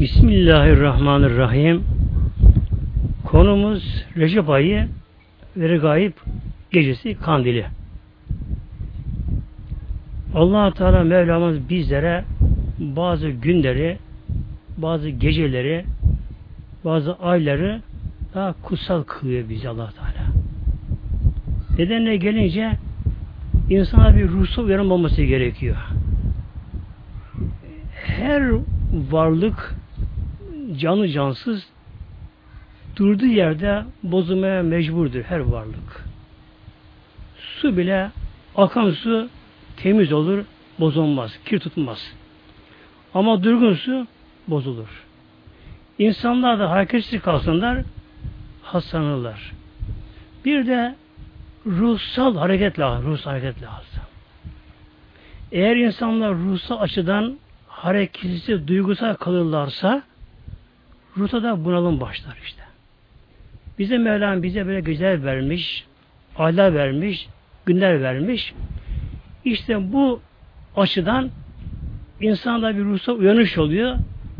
Bismillahirrahmanirrahim. Konumuz Recep ayı ve Regaib gecesi kandili. allah Teala Mevlamız bizlere bazı günleri, bazı geceleri, bazı ayları daha kutsal kılıyor bizi allah Teala. Nedenle gelince insana bir ruhsal uyanım gerekiyor. Her varlık canlı cansız durduğu yerde bozulmaya mecburdur her varlık. Su bile akan su temiz olur, bozulmaz, kir tutmaz. Ama durgun su bozulur. İnsanlar da hareketsiz kalsınlar, hastalanırlar. Bir de ruhsal hareket lazım, ruhsal hareket lazım. Eğer insanlar ruhsal açıdan hareketsiz, duygusal kalırlarsa ruhta da bunalım başlar işte. Bize Mevlam bize böyle güzel vermiş, aylar vermiş, günler vermiş. İşte bu açıdan insanda bir ruhsal uyanış oluyor.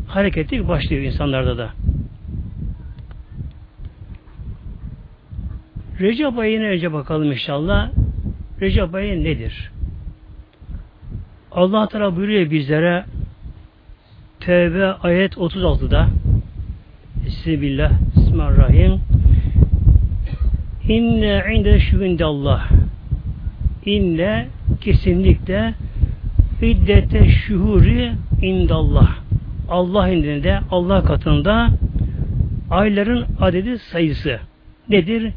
Hareketlik başlıyor insanlarda da. Recep ayına önce bakalım inşallah. Recep ayı nedir? Allah Teala buyuruyor bizlere Tevbe ayet 36'da Bismillah Bismillahirrahmanirrahim İnne inde şüvindallah İnne kesinlikle iddete şuhuri indallah Allah indinde Allah katında ayların adedi sayısı nedir?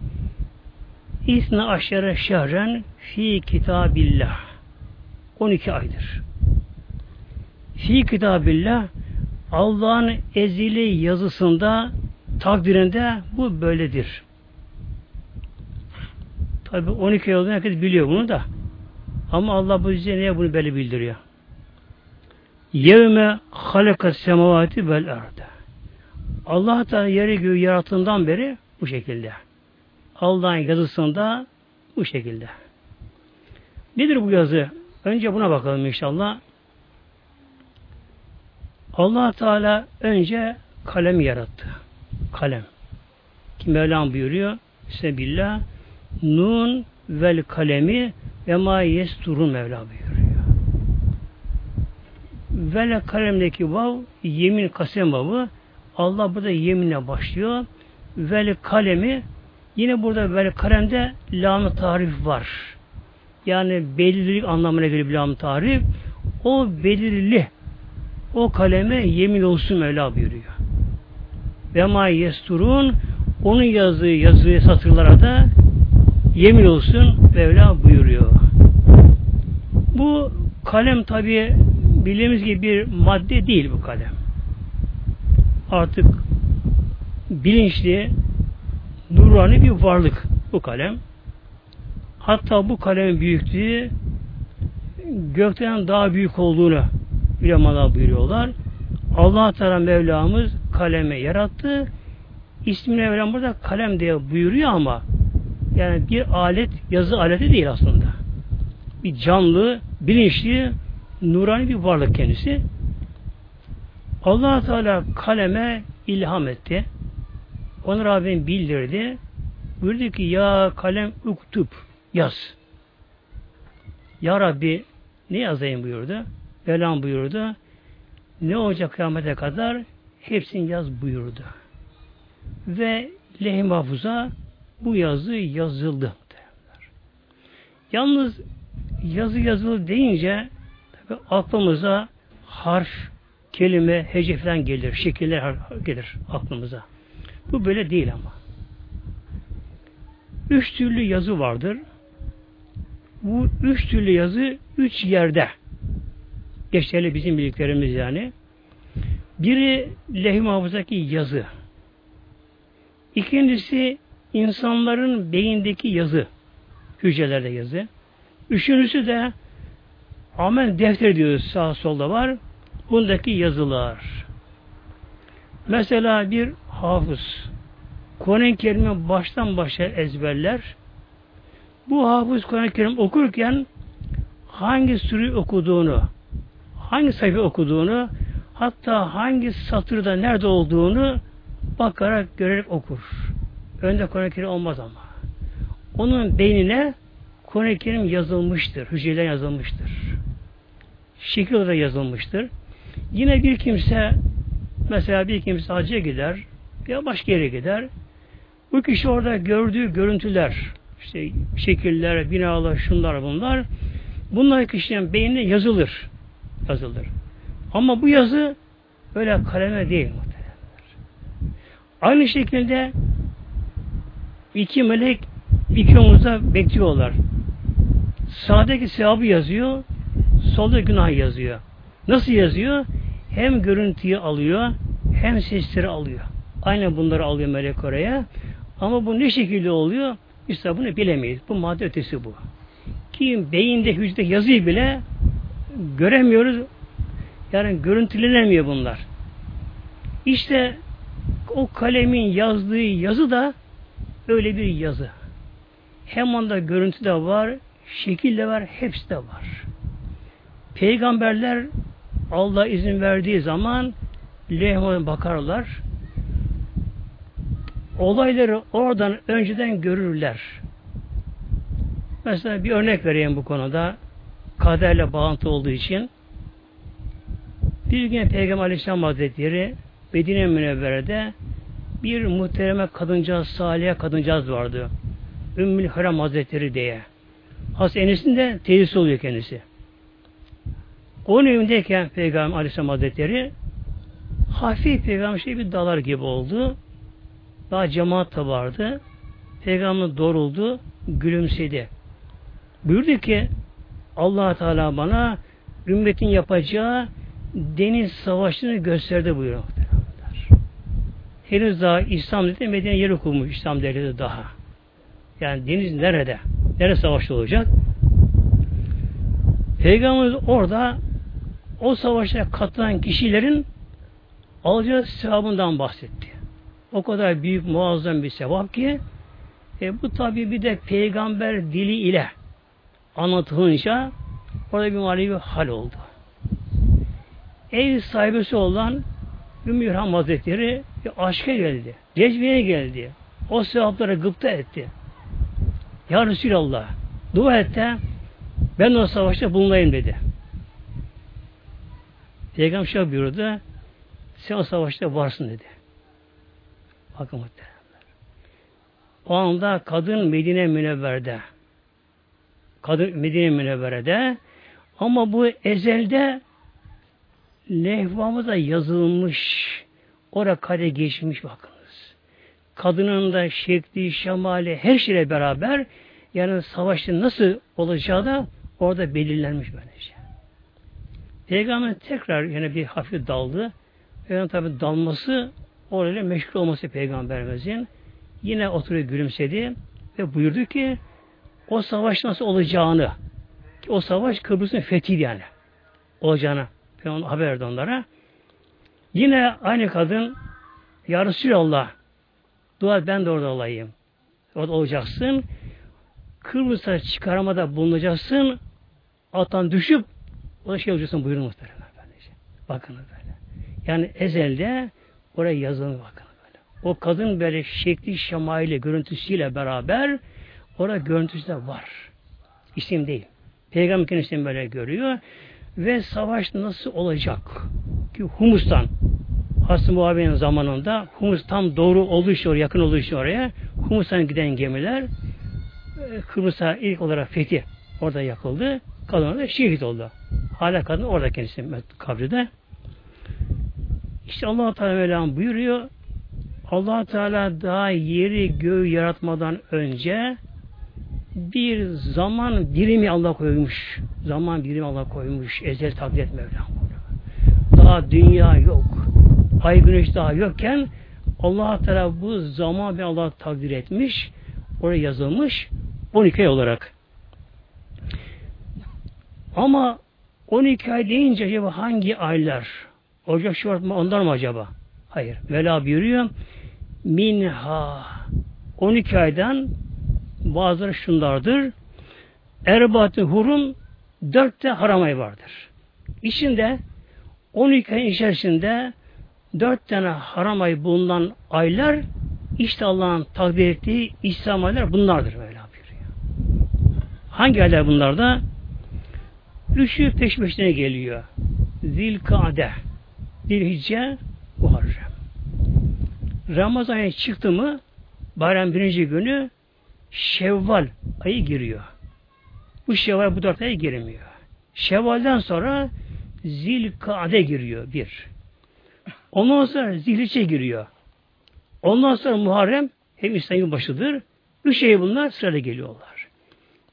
İsna aşere şehren fi kitabillah 12 aydır. Fi kitabillah Allah'ın ezili yazısında takdirinde bu böyledir. Tabi 12 yılda herkes biliyor bunu da. Ama Allah bu bize niye bunu böyle bildiriyor? Yevme halakas semavati vel arda. Allah da yeri göğü yarattığından beri bu şekilde. Allah'ın yazısında bu şekilde. Nedir bu yazı? Önce buna bakalım inşallah allah Teala önce kalem yarattı. Kalem. Ki Mevlam buyuruyor Sebillah Nun vel kalemi ve ma yesturun Mevla buyuruyor. Vel kalemdeki vav yemin kasem vavı Allah burada yeminle başlıyor. Vel kalemi yine burada vel kalemde lam tarif var. Yani belirlilik anlamına geliyor lam tarif. O belirli o kaleme yemin olsun Mevla buyuruyor. Ve ma yesturun onun yazdığı yazığı satırlara da yemin olsun Mevla buyuruyor. Bu kalem tabi bildiğimiz gibi bir madde değil bu kalem. Artık bilinçli, nurani bir varlık bu kalem. Hatta bu kalemin büyüklüğü gökten daha büyük olduğunu ulemalar buyuruyorlar. Allah Teala Mevlamız kaleme yarattı. İsmini Mevlam burada kalem diye buyuruyor ama yani bir alet, yazı aleti değil aslında. Bir canlı, bilinçli, nurani bir varlık kendisi. allah Teala kaleme ilham etti. Onu Rabbim bildirdi. Buyurdu ki ya kalem uktub yaz. Ya Rabbi ne yazayım buyurdu. Mevlam buyurdu. Ne olacak kıyamete kadar? Hepsini yaz buyurdu. Ve lehim mahfuza bu yazı yazıldı. Yalnız yazı yazılı deyince tabi aklımıza harf, kelime, hece falan gelir, şekiller gelir aklımıza. Bu böyle değil ama. Üç türlü yazı vardır. Bu üç türlü yazı üç yerde Geçerli bizim bildiklerimiz yani. Biri lehim hafızaki yazı. İkincisi insanların beyindeki yazı. Hücrelerde yazı. Üçüncüsü de amel defter diyoruz sağ solda var. Bundaki yazılar. Mesela bir hafız Kur'an-ı Kerim'i baştan başa ezberler. Bu hafız Kur'an-ı Kerim okurken hangi sürü okuduğunu, hangi sayfa okuduğunu, Hatta hangi satırda nerede olduğunu bakarak görerek okur. Önde Kur'an-ı olmaz ama. Onun beynine Kur'an-ı yazılmıştır. Hücreler yazılmıştır. Şekil olarak yazılmıştır. Yine bir kimse mesela bir kimse hacca gider ya başka yere gider. Bu kişi orada gördüğü görüntüler, işte şekiller, binalar, şunlar bunlar bunlar kişinin beynine yazılır. Yazılır. Ama bu yazı öyle kaleme değil Aynı şekilde iki melek iki omuzda bekliyorlar. Sağdaki sevabı yazıyor, solda günah yazıyor. Nasıl yazıyor? Hem görüntüyü alıyor, hem sesleri alıyor. Aynen bunları alıyor melek oraya. Ama bu ne şekilde oluyor? İşte bunu bilemeyiz. Bu madde ötesi bu. Ki beyinde, hücrede yazıyı bile göremiyoruz. Yani görüntülenemiyor bunlar. İşte o kalemin yazdığı yazı da öyle bir yazı. Hem onda görüntü de var, şekil de var, hepsi de var. Peygamberler Allah izin verdiği zaman lehmana bakarlar. Olayları oradan önceden görürler. Mesela bir örnek vereyim bu konuda. Kaderle bağlantı olduğu için. Bir gün Peygamber Aleyhisselam Hazretleri Medine Münevvere'de bir muhtereme kadıncağız, Salih'e kadıncağız vardı. Ümmül Haram Hazretleri diye. Has Enes'in de teyzesi oluyor kendisi. Onun evindeyken Peygamber Aleyhisselam Hazretleri hafif Peygamber şey bir dalar gibi oldu. Daha cemaat da vardı. Peygamber doğruldu, gülümsedi. Buyurdu ki allah Teala bana ümmetin yapacağı deniz savaşını gösterdi buyuruyor. Henüz daha İslam dedi Medine yeri kurmuş İslam devleti daha. Yani deniz nerede? Nerede savaşta olacak? Peygamberimiz orada o savaşa katılan kişilerin alacağı sevabından bahsetti. O kadar büyük muazzam bir sevap ki e, bu tabi bir de peygamber dili ile anlatılınca orada bir manevi hal oldu. Ev sahibesi olan Ümmü İlham Hazretleri bir aşka geldi. Cezbeye geldi. O sevaplara gıpta etti. Ya Resulallah dua et de ben o savaşta bulunayım dedi. Peygamber şöyle buyurdu. Sen o savaşta varsın dedi. Bakın muhteremler. O anda kadın Medine Münevver'de. Kadın Medine Münevvere'de ama bu ezelde lehvamıza yazılmış. Orada kare geçmiş bakınız. Kadının da şekli, şemali, her şeyle beraber yani savaşın nasıl olacağı da orada belirlenmiş böylece. Peygamber tekrar yine bir hafif daldı. Yani tabi dalması orayla meşgul olması peygamberimizin yine oturup gülümsedi ve buyurdu ki o savaş nasıl olacağını o savaş Kıbrıs'ın fethi yani olacağını Peygamber haber verdi onlara. Yine aynı kadın Ya Resulallah dua ben de orada olayım. Orada olacaksın. Kıbrıs'a çıkaramada bulunacaksın. Attan düşüp o da şey olacaksın buyurun muhtemelen. Bakın böyle. Yani ezelde oraya yazılı bakın böyle. O kadın böyle şekli şemaili görüntüsüyle beraber orada görüntüsü de var. İsim değil. Peygamber kendisini böyle görüyor. Ve savaş nasıl olacak? Ki Humus'tan Hasım Muhabi'nin zamanında Humus tam doğru olduğu oraya, yakın olduğu oraya Humus'tan giden gemiler e, Kıbrıs'a ilk olarak fethi orada yapıldı. Kadın da şehit oldu. Hala kadın orada kendisi kabride. İşte Allah Teala buyuruyor. Allah Teala daha yeri göğü yaratmadan önce bir zaman dirimi Allah koymuş. Zaman dirimi Allah koymuş. Ezel takdir et Mevlam. Daha dünya yok. Ay güneş daha yokken Allah Teala bu zaman bir Allah takdir etmiş. Oraya yazılmış 12 ay olarak. Ama 12 ay deyince acaba hangi aylar? Ocak, Şubat mı ondan mı acaba? Hayır. Mevla buyuruyor. Minha 12 aydan bazıları şunlardır. Erbatı hurum dörtte haram ay vardır. İçinde 12 ayın içerisinde dört tane haram ay bulunan aylar işte Allah'ın takdir ettiği İslam aylar bunlardır böyle buyuruyor. Hangi aylar bunlarda? Üçü peş peşine geliyor. Zilkade, Zilhicce, Muharrem. Ramazan ayı çıktı mı bayram birinci günü Şevval ayı giriyor. Bu Şevval bu dört ay girmiyor. Şevval'den sonra Zilkade giriyor bir. Ondan sonra Zilhice giriyor. Ondan sonra Muharrem hem İslam'ın başıdır. Üç ay bunlar sırada geliyorlar.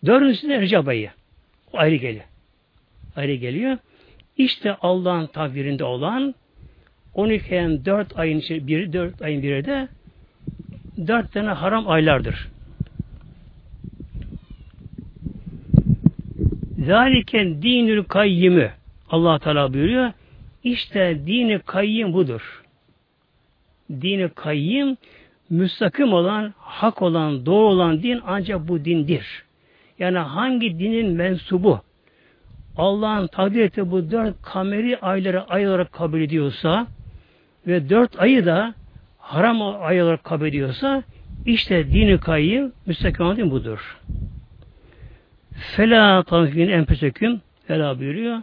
Dördüncüsü de Recep ayı. O ayrı geliyor. Ayrı geliyor. İşte Allah'ın tabirinde olan 12 ayın 4 ayın biri 4 ayın biri de 4 tane haram aylardır. Zaliken dinül kayyimi Allah Teala buyuruyor. İşte dini kayyim budur. Dini kayyim müstakim olan, hak olan, doğru olan din ancak bu dindir. Yani hangi dinin mensubu Allah'ın takdir bu dört kameri ayları ay olarak kabul ediyorsa ve dört ayı da haram ay olarak kabul ediyorsa işte dini kayyım müstakim olan din budur. Fela tavfin enfüseküm Fela buyuruyor.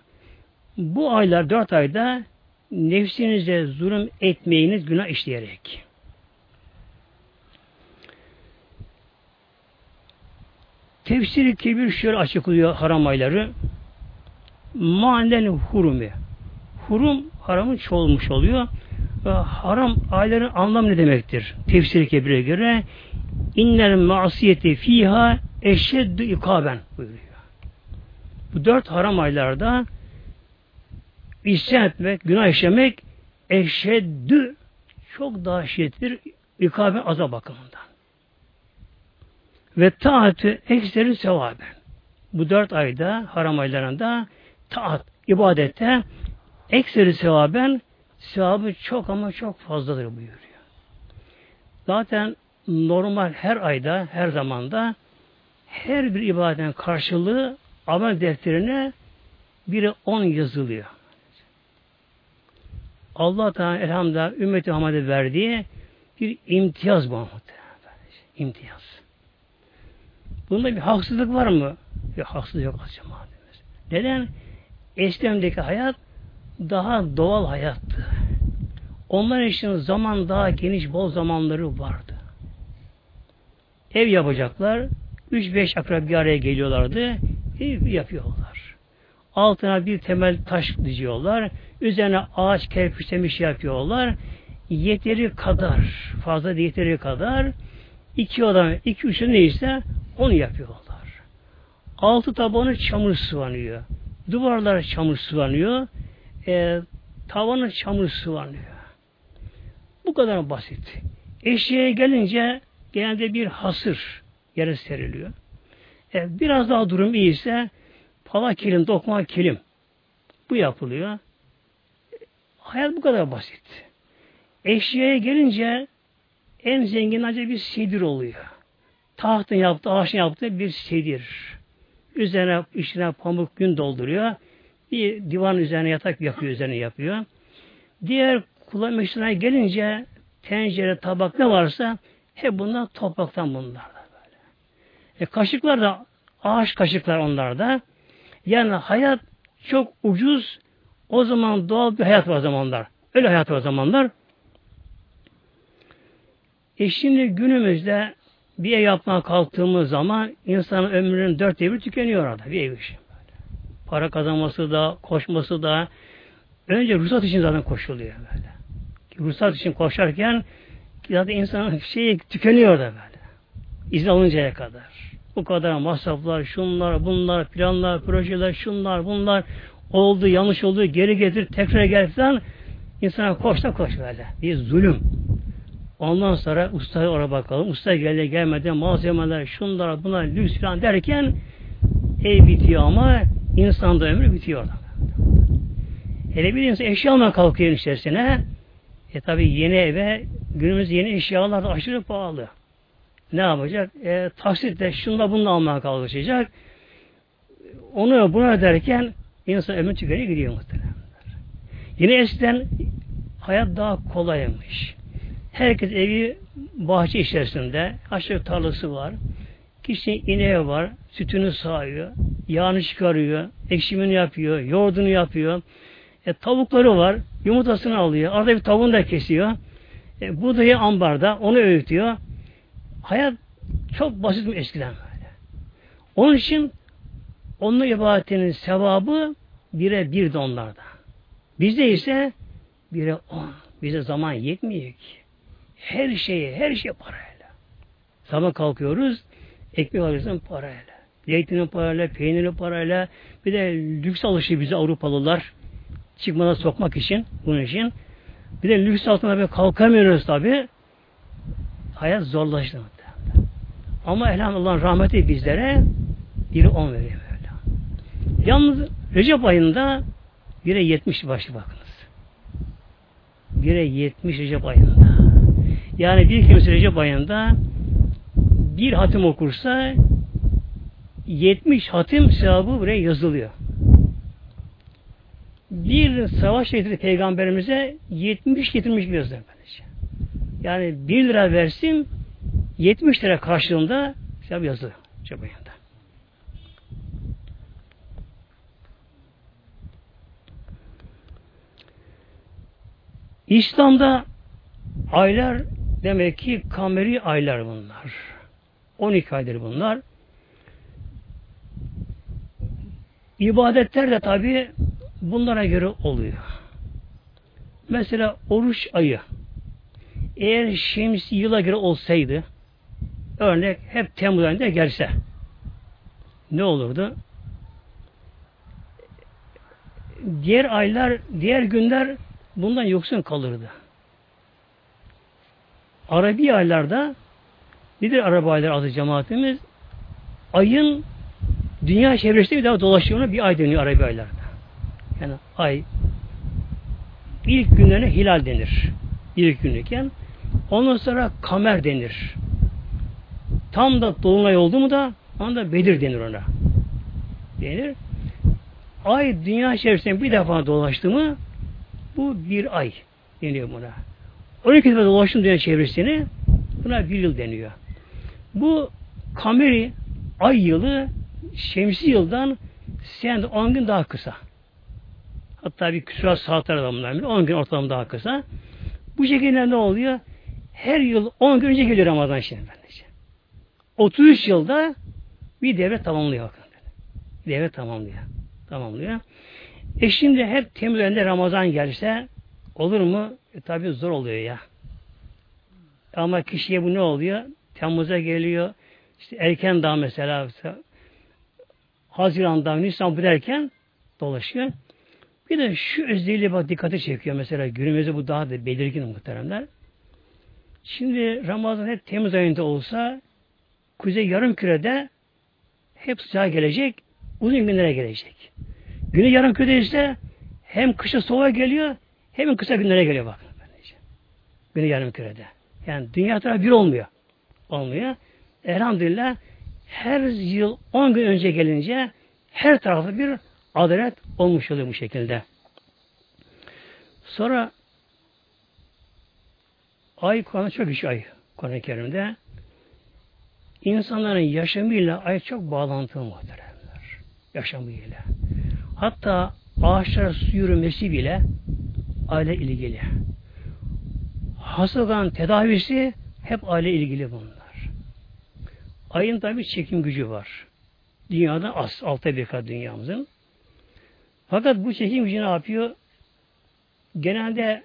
Bu aylar dört ayda nefsinize zulüm etmeyiniz günah işleyerek. Tefsiri kebir şöyle açıklıyor haram ayları. Manen hurumi. Hurum haramın çoğulmuş oluyor. Ve haram ayların anlamı ne demektir? Tefsiri kebire göre innel masiyeti fiha eşeddü ikaben buyuruyor. Bu dört haram aylarda isyan etmek, günah işlemek eşeddü çok daha şiddettir ikabe azap bakımından. Ve taatı ekseri sevaben. Bu dört ayda, haram aylarında taat, ibadette ekseri sevaben sevabı çok ama çok fazladır buyuruyor. Zaten normal her ayda, her zamanda her bir ibadetin karşılığı amel defterine biri on yazılıyor. Allah Teala elhamdülillah ümmeti Muhammed'e verdiği bir imtiyaz bu İmtiyaz. Bunda bir haksızlık var mı? Bir haksızlık yok cemaatimiz. Neden? Eskidemdeki hayat daha doğal hayattı. Onlar için zaman daha geniş, bol zamanları vardı. Ev yapacaklar, 3-5 akrab bir araya geliyorlardı, ev yapıyorlar. Altına bir temel taş diziyorlar, üzerine ağaç kerpiçlemiş yapıyorlar. Yeteri kadar, fazla yeteri kadar iki adam, iki üçü neyse onu yapıyorlar. Altı tabanı çamur sıvanıyor. Duvarlar çamur sıvanıyor. E, tavanı çamur sıvanıyor. Bu kadar basit. Eşeğe gelince genelde bir hasır yere seriliyor. E, biraz daha durum iyiyse pala kilim, dokma kilim. Bu yapılıyor. Hayat bu kadar basit. Eşyaya gelince en zengin acaba bir sedir oluyor. Tahtın yaptığı, ağaçın yaptığı bir sedir. Üzerine içine pamuk gün dolduruyor. Bir divan üzerine yatak yapıyor, üzerine yapıyor. Diğer kullanım gelince tencere, tabak ne varsa hep bunlar topraktan bunlar. E, kaşıklar da ağaç kaşıklar onlarda. Yani hayat çok ucuz o zaman doğal bir hayat var zamanlar. Öyle hayat var zamanlar. E şimdi günümüzde bir ev yapmaya kalktığımız zaman insanın ömrünün dört devri tükeniyor orada bir ev için. Para kazanması da, koşması da önce ruhsat için zaten koşuluyor böyle. Ruhsat için koşarken zaten insanın şeyi tükeniyor da böyle. İzin alıncaya kadar. Bu kadar masraflar, şunlar, bunlar, planlar, projeler, şunlar, bunlar oldu, yanlış oldu, geri getir, tekrar gel falan. İnsana koş da koş böyle. Bir zulüm. Ondan sonra ustaya oraya bakalım. Usta geldi gelmedi malzemeler, şunlar, bunlar, lüks falan derken ev bitiyor ama insan da ömrü bitiyor orada. Hele bir insan eşya almaya kalkıyor içerisine. E tabi yeni eve günümüz yeni eşyalar aşırı pahalı. Ne yapacak? E, taksitle şunla bununla almaya kalkacak. Onu buna derken İnsan ömür tükeniyor gidiyor muhtemelen. Yine eskiden hayat daha kolaymış. Herkes evi bahçe içerisinde. Aşağı tarlası var. Kişi ineği var. Sütünü sağıyor. Yağını çıkarıyor. Ekşimini yapıyor. Yoğurdunu yapıyor. E, tavukları var. Yumurtasını alıyor. Arada bir tavuğunu da kesiyor. E, buğdayı ambarda. Onu öğütüyor. Hayat çok basit mi eskiden böyle. Onun için onun ibadetinin sevabı bire bir de onlarda. Bizde ise bire on. Bize zaman yetmiyor ki. Her şeye, her şey parayla. Sabah kalkıyoruz, ekmek alıyorsun parayla. Zeytinin parayla, peynirin parayla, bir de lüks alışı bize Avrupalılar çıkmadan sokmak için, bunun için. Bir de lüks altına kalkamıyoruz tabi. Hayat zorlaştı. Ama elhamdülillah rahmeti bizlere biri on veriyor. Yalnız Recep ayında bire yetmiş başı bakınız. Bire yetmiş Recep ayında. Yani bir kimse Recep ayında bir hatim okursa 70 hatim sevabı buraya yazılıyor. Bir savaş şehidi peygamberimize 70 getirmiş bir yazıyor böylece. Yani 1 lira versin 70 lira karşılığında sevap yazılıyor. Recep ayında. İslam'da aylar demek ki kameri aylar bunlar. 12 aydır bunlar. İbadetler de tabi bunlara göre oluyor. Mesela oruç ayı eğer şemsi yıla göre olsaydı örnek hep Temmuz ayında gelse ne olurdu? Diğer aylar, diğer günler bundan yoksun kalırdı. Arabi aylarda nedir Arabi aylar adı cemaatimiz? Ayın dünya çevresinde bir daha dolaşımına bir ay dönüyor Arabi aylarda. Yani ay ilk günlerine hilal denir. İlk günlükken. Ondan sonra kamer denir. Tam da dolunay oldu mu da anda Bedir denir ona. Denir. Ay dünya çevresinde bir defa dolaştı mı bu bir ay deniyor buna. 12 defa dolaştım dünya çevresini buna bir yıl deniyor. Bu kameri ay yılı şemsi yıldan sen 10 gün daha kısa. Hatta bir küsurat saatler adamlar 10 gün ortalama daha kısa. Bu şekilde ne oluyor? Her yıl 10 gün önce geliyor Ramazan şimdi bence. 33 yılda bir devlet tamamlıyor devlet tamamlıyor. Tamamlıyor. E şimdi hep Temmuz ayında Ramazan gelse olur mu? E, tabi zor oluyor ya. Ama kişiye bu ne oluyor? Temmuz'a geliyor. İşte erken daha mesela, mesela Haziran'da, Nisan derken dolaşıyor. Bir de şu özelliği bak dikkati çekiyor mesela günümüzde bu daha da belirgin muhteremler. Şimdi Ramazan hep Temmuz ayında olsa kuzey yarım kürede hep sıcak gelecek, uzun günlere gelecek. Güney yarım kürede ise hem kışa soğuğa geliyor hem kısa günlere geliyor bakın. Güney yarım kürede. Yani dünya tarafı bir olmuyor. Olmuyor. Elhamdülillah her yıl 10 gün önce gelince her tarafta bir adalet olmuş oluyor bu şekilde. Sonra ay Kur'an'da çok güçlü ay Kur'an-ı Kerim'de. İnsanların yaşamıyla ay çok bağlantılı muhteremler. Yaşamıyla. Hatta ağaçlara su yürümesi bile aile ilgili. Hastalıkların tedavisi hep aile ilgili bunlar. Ayın tabi çekim gücü var. Dünyada az, altta bir kat dünyamızın. Fakat bu çekim gücü ne yapıyor? Genelde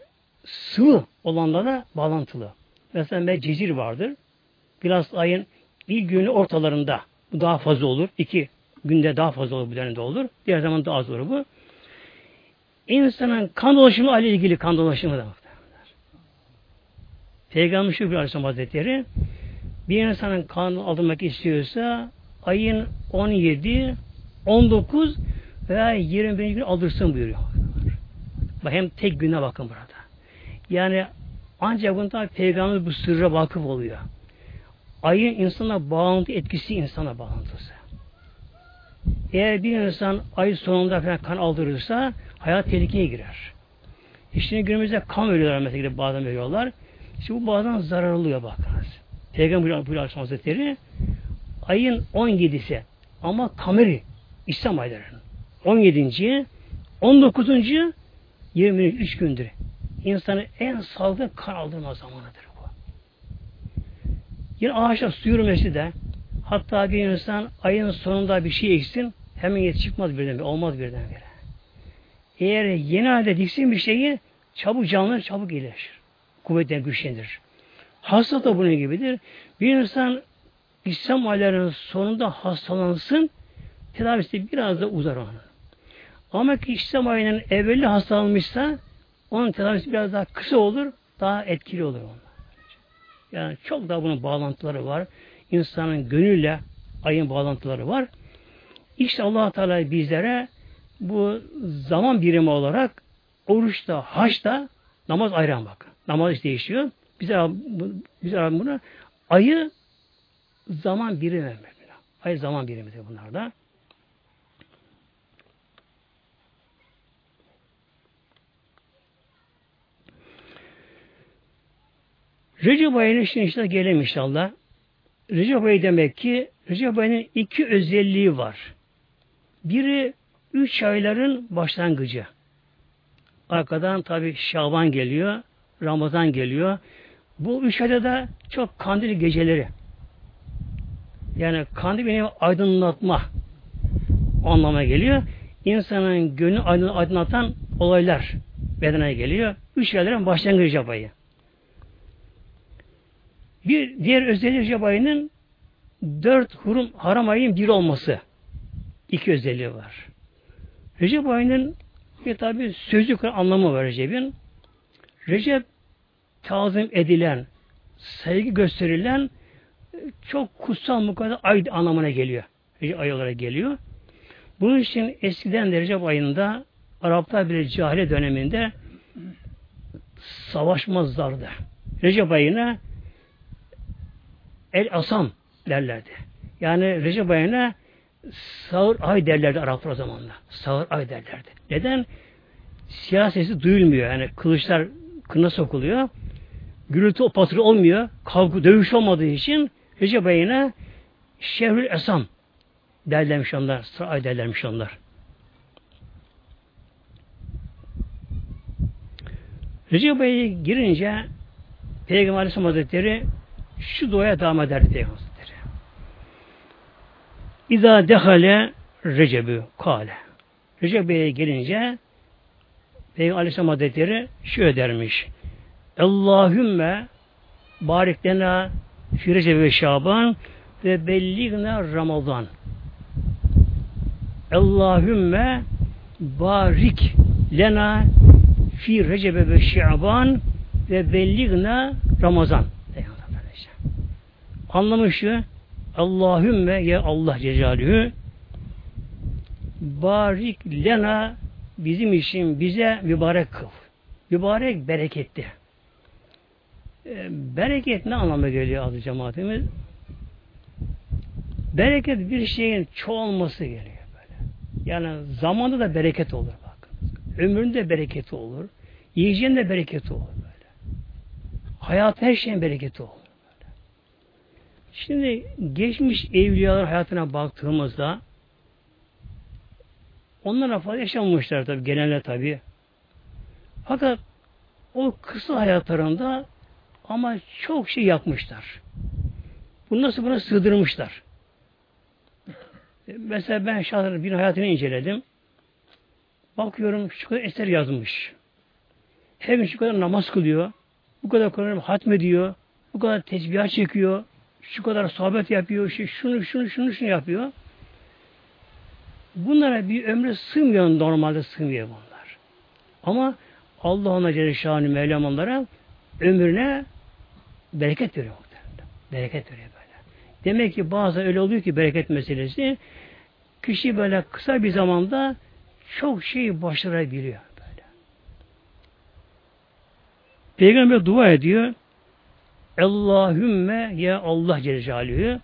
sıvı olanlara bağlantılı. Mesela bir cezir vardır. Biraz ayın ilk günü ortalarında bu daha fazla olur. İki günde daha fazla olur bu dönemde olur. Diğer zaman daha az olur bu. İnsanın kan dolaşımı ile ilgili kan dolaşımı da Peygamber Şükrü Aleyhisselam Hazretleri bir insanın kanını aldırmak istiyorsa ayın 17, 19 veya 21. gün aldırsın buyuruyor. Hem tek güne bakın burada. Yani ancak bunda peygamber bu sırra vakıf oluyor. Ayın insana bağlantı etkisi insana bağlantısı. Eğer bir insan ay sonunda falan kan aldırırsa hayat tehlikeye girer. İşte günümüzde kan veriyorlar mesela bazen veriyorlar. İşte bu bazen zarar oluyor bakınız. Peygamber Aleyhisselam Hazretleri ayın 17'si ama kameri İslam aylarının 17. 19. 23 gündür. İnsanı en sağlıklı kan aldırma zamanıdır bu. Yine ağaçlar su yürümesi de hatta bir insan ayın sonunda bir şey eksin hemen yet çıkmaz birden olmaz birdenbire. Eğer yeni halde diksin bir şeyi çabuk canlanır, çabuk iyileşir. Kuvvetten güçlenir. Hasta da bunun gibidir. Bir insan İslam aylarının sonunda hastalansın, tedavisi biraz da uzar onun. Ama ki İslam ayının evveli hastalanmışsa onun tedavisi biraz daha kısa olur, daha etkili olur onlar. Yani çok daha bunun bağlantıları var. İnsanın gönülle ayın bağlantıları var. İşte allah Teala bizlere bu zaman birimi olarak oruçta, haçta namaz ayıran bakın. Namaz değişiyor. Bize, bize bunu ayı zaman birimi. Ay zaman birimidir bunlarda. Recep ayına şimdi işte gelelim inşallah. Recep ayı demek ki Recep ayının iki özelliği var. Biri üç ayların başlangıcı. Arkadan tabi Şaban geliyor, Ramazan geliyor. Bu üç ayda da çok kandil geceleri. Yani kandil beni aydınlatma anlama geliyor. İnsanın gönlü aydınlatan olaylar bedene geliyor. Üç ayların başlangıcı Recep ayı. Bir diğer özelliği Recep ayının dört hurum haram ayın bir olması. İki özelliği var. Recep ayının bir tabi sözlük anlamı var Recep'in. Recep tazim edilen, saygı gösterilen çok kutsal mukaddes ay anlamına geliyor. Recep ay olarak geliyor. Bunun için eskiden de Recep ayında Araplar bile cahile döneminde savaşmazlardı. Recep ayına El Asam derlerdi. Yani Recep ayına sağır ay derlerdi Araplar o zamanla. Sağır ay derlerdi. Neden? Siyaseti duyulmuyor. Yani kılıçlar kına sokuluyor. Gürültü patır olmuyor. Kavga, dövüş olmadığı için Recep ayına Şehrül Esam derlermiş onlar. Sıra ay derlermiş onlar. Recep ayı girince Peygamber Aleyhisselam Hazretleri şu duaya devam ederdi Peygamber. İza dehale Recep'ü kale. Recep Bey'e gelince Peygamber Aleyhisselam Hazretleri şöyle dermiş. Allahümme barik lena fi Recep ve Şaban ve belligna Ramazan. Allahümme barik lena fi Recep ve Şaban ve belligna Ramazan. Anlamı şu Allahümme ya Allah Cecalühü barik lena bizim için bize mübarek kıl. Mübarek bereketli. E, bereket ne anlama geliyor adı cemaatimiz? Bereket bir şeyin çoğalması geliyor böyle. Yani zamanda da bereket olur bak. Ömründe bereketi olur. Yiyeceğin de bereketi olur böyle. Hayat her şeyin bereketi olur. Şimdi geçmiş evliyalar hayatına baktığımızda Onlara fazla yaşamamışlar tabi genelde tabi. Fakat o kısa hayatlarında ama çok şey yapmışlar. Bunu nasıl buna sığdırmışlar. Mesela ben şahsen bir hayatını inceledim. Bakıyorum şu kadar eser yazmış. Gün şu kadar namaz kılıyor. Bu kadar Kur'an'ı hatmediyor. Bu kadar tesbih çekiyor. Şu kadar sohbet yapıyor. Şunu şunu şunu şunu yapıyor. Bunlara bir ömre sığmıyor normalde sığmıyor bunlar. Ama Allah ona Celle Şanı Mevlam onlara ömrüne bereket veriyor. Bereket veriyor böyle. Demek ki bazı öyle oluyor ki bereket meselesi kişi böyle kısa bir zamanda çok şey başarabiliyor böyle. Peygamber dua ediyor. Allahümme ya Allah Celle Celaluhu.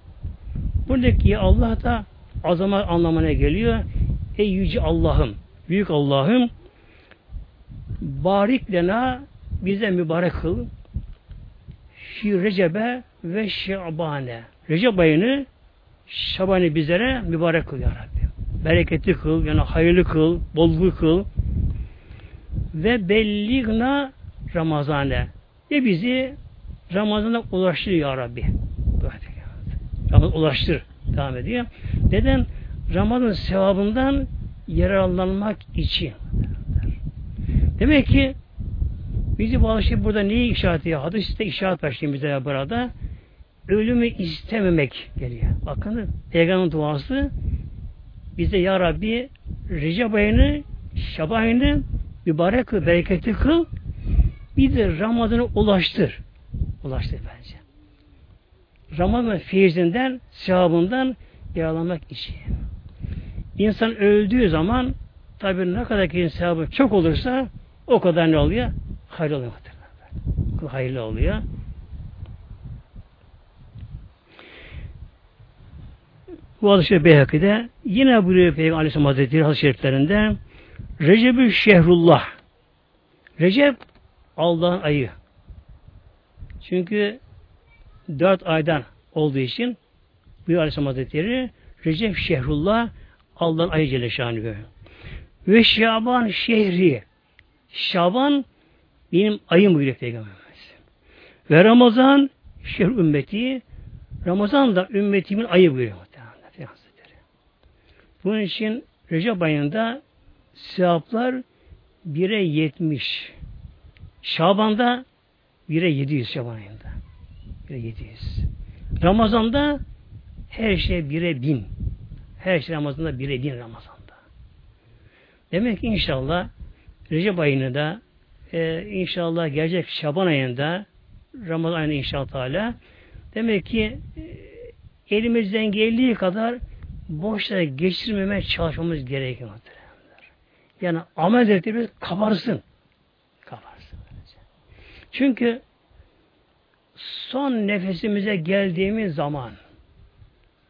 Buradaki ya Allah da azamet anlamına geliyor. Ey yüce Allah'ım, büyük Allah'ım barik lena bize mübarek kıl fi recebe ve şabane Recep ayını Şaban'ı bizlere mübarek kıl ya Rabbi. Bereketli kıl, yani hayırlı kıl, bollu kıl. Ve belligna Ramazane. Ve bizi Ramazan'a ulaştır ya Rabbi. Ramazan ulaştır. Devam ediyor. Neden? Ramazan sevabından yararlanmak için. Demek ki bizi bazı şey burada neyi işaret ediyor? Hadiste işaret başlayayım bize burada. Ölümü istememek geliyor. Bakın Peygamber'in duası bize Ya Rabbi Recep ayını, Şaban ayını mübarek kıl, bereketli kıl. Bir de Ramazan'ı ulaştır. Ulaştır bence. Ramazan feyzinden, sevabından yararlanmak için. İnsan öldüğü zaman tabi ne kadar ki sevabı çok olursa o kadar ne oluyor? Hayırlı oluyor. Hayırlı oluyor. Bu hadis-i Beyhaki'de yine buyuruyor Peygamber Aleyhisselam Hazretleri hadis şeriflerinde Recep-ü Şehrullah Recep Allah'ın ayı. Çünkü dört aydan olduğu için buyuruyor Aleyhisselam Hazretleri Recep Şehrullah Allah'ın ayı Celle. Ve Şaban şehri Şaban benim ayım buyuruyor Peygamberimiz. Ve Ramazan şehr ümmeti Ramazan da ümmetimin ayı buyuruyor. Bunun için Recep ayında sevaplar 1'e 70. Şaban'da 1'e 700 Şaban ayında. 1'e 700. Ramazan'da her şey 1'e 1000. Her şey Ramazan'da 1'e 1000 Ramazan'da. Demek ki inşallah Recep ayını da e, inşallah gelecek Şaban ayında Ramazan ayında inşallah Teala demek ki e, elimizden geldiği kadar boşta geçirmemeye çalışmamız gerekiyor. Yani amel defterimiz. Kabarsın. Çünkü son nefesimize geldiğimiz zaman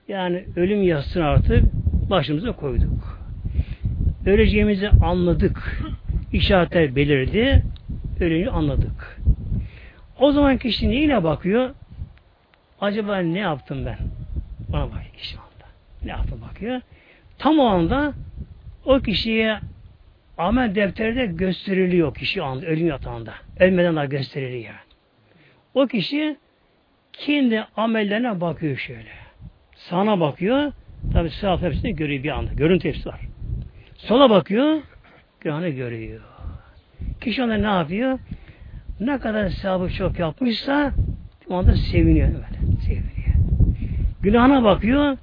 yani ölüm yazısını artık başımıza koyduk. Öleceğimizi anladık. İşaretler belirdi. Ölümü anladık. O zaman kişi neyle bakıyor? Acaba ne yaptım ben? Bana bak kişi ne yaptı bakıyor. Tam o anda o kişiye amel defteri de gösteriliyor kişi anda, ölüm yatağında. Ölmeden daha gösteriliyor. O kişi kendi amellerine bakıyor şöyle. Sana bakıyor. Tabi sağ hepsini görüyor bir anda. Görüntü hepsi var. Sola bakıyor. Günahını görüyor. Kişi onda ne yapıyor? Ne kadar sevabı çok yapmışsa o anda seviniyor. Böyle. Seviniyor. Günahına bakıyor.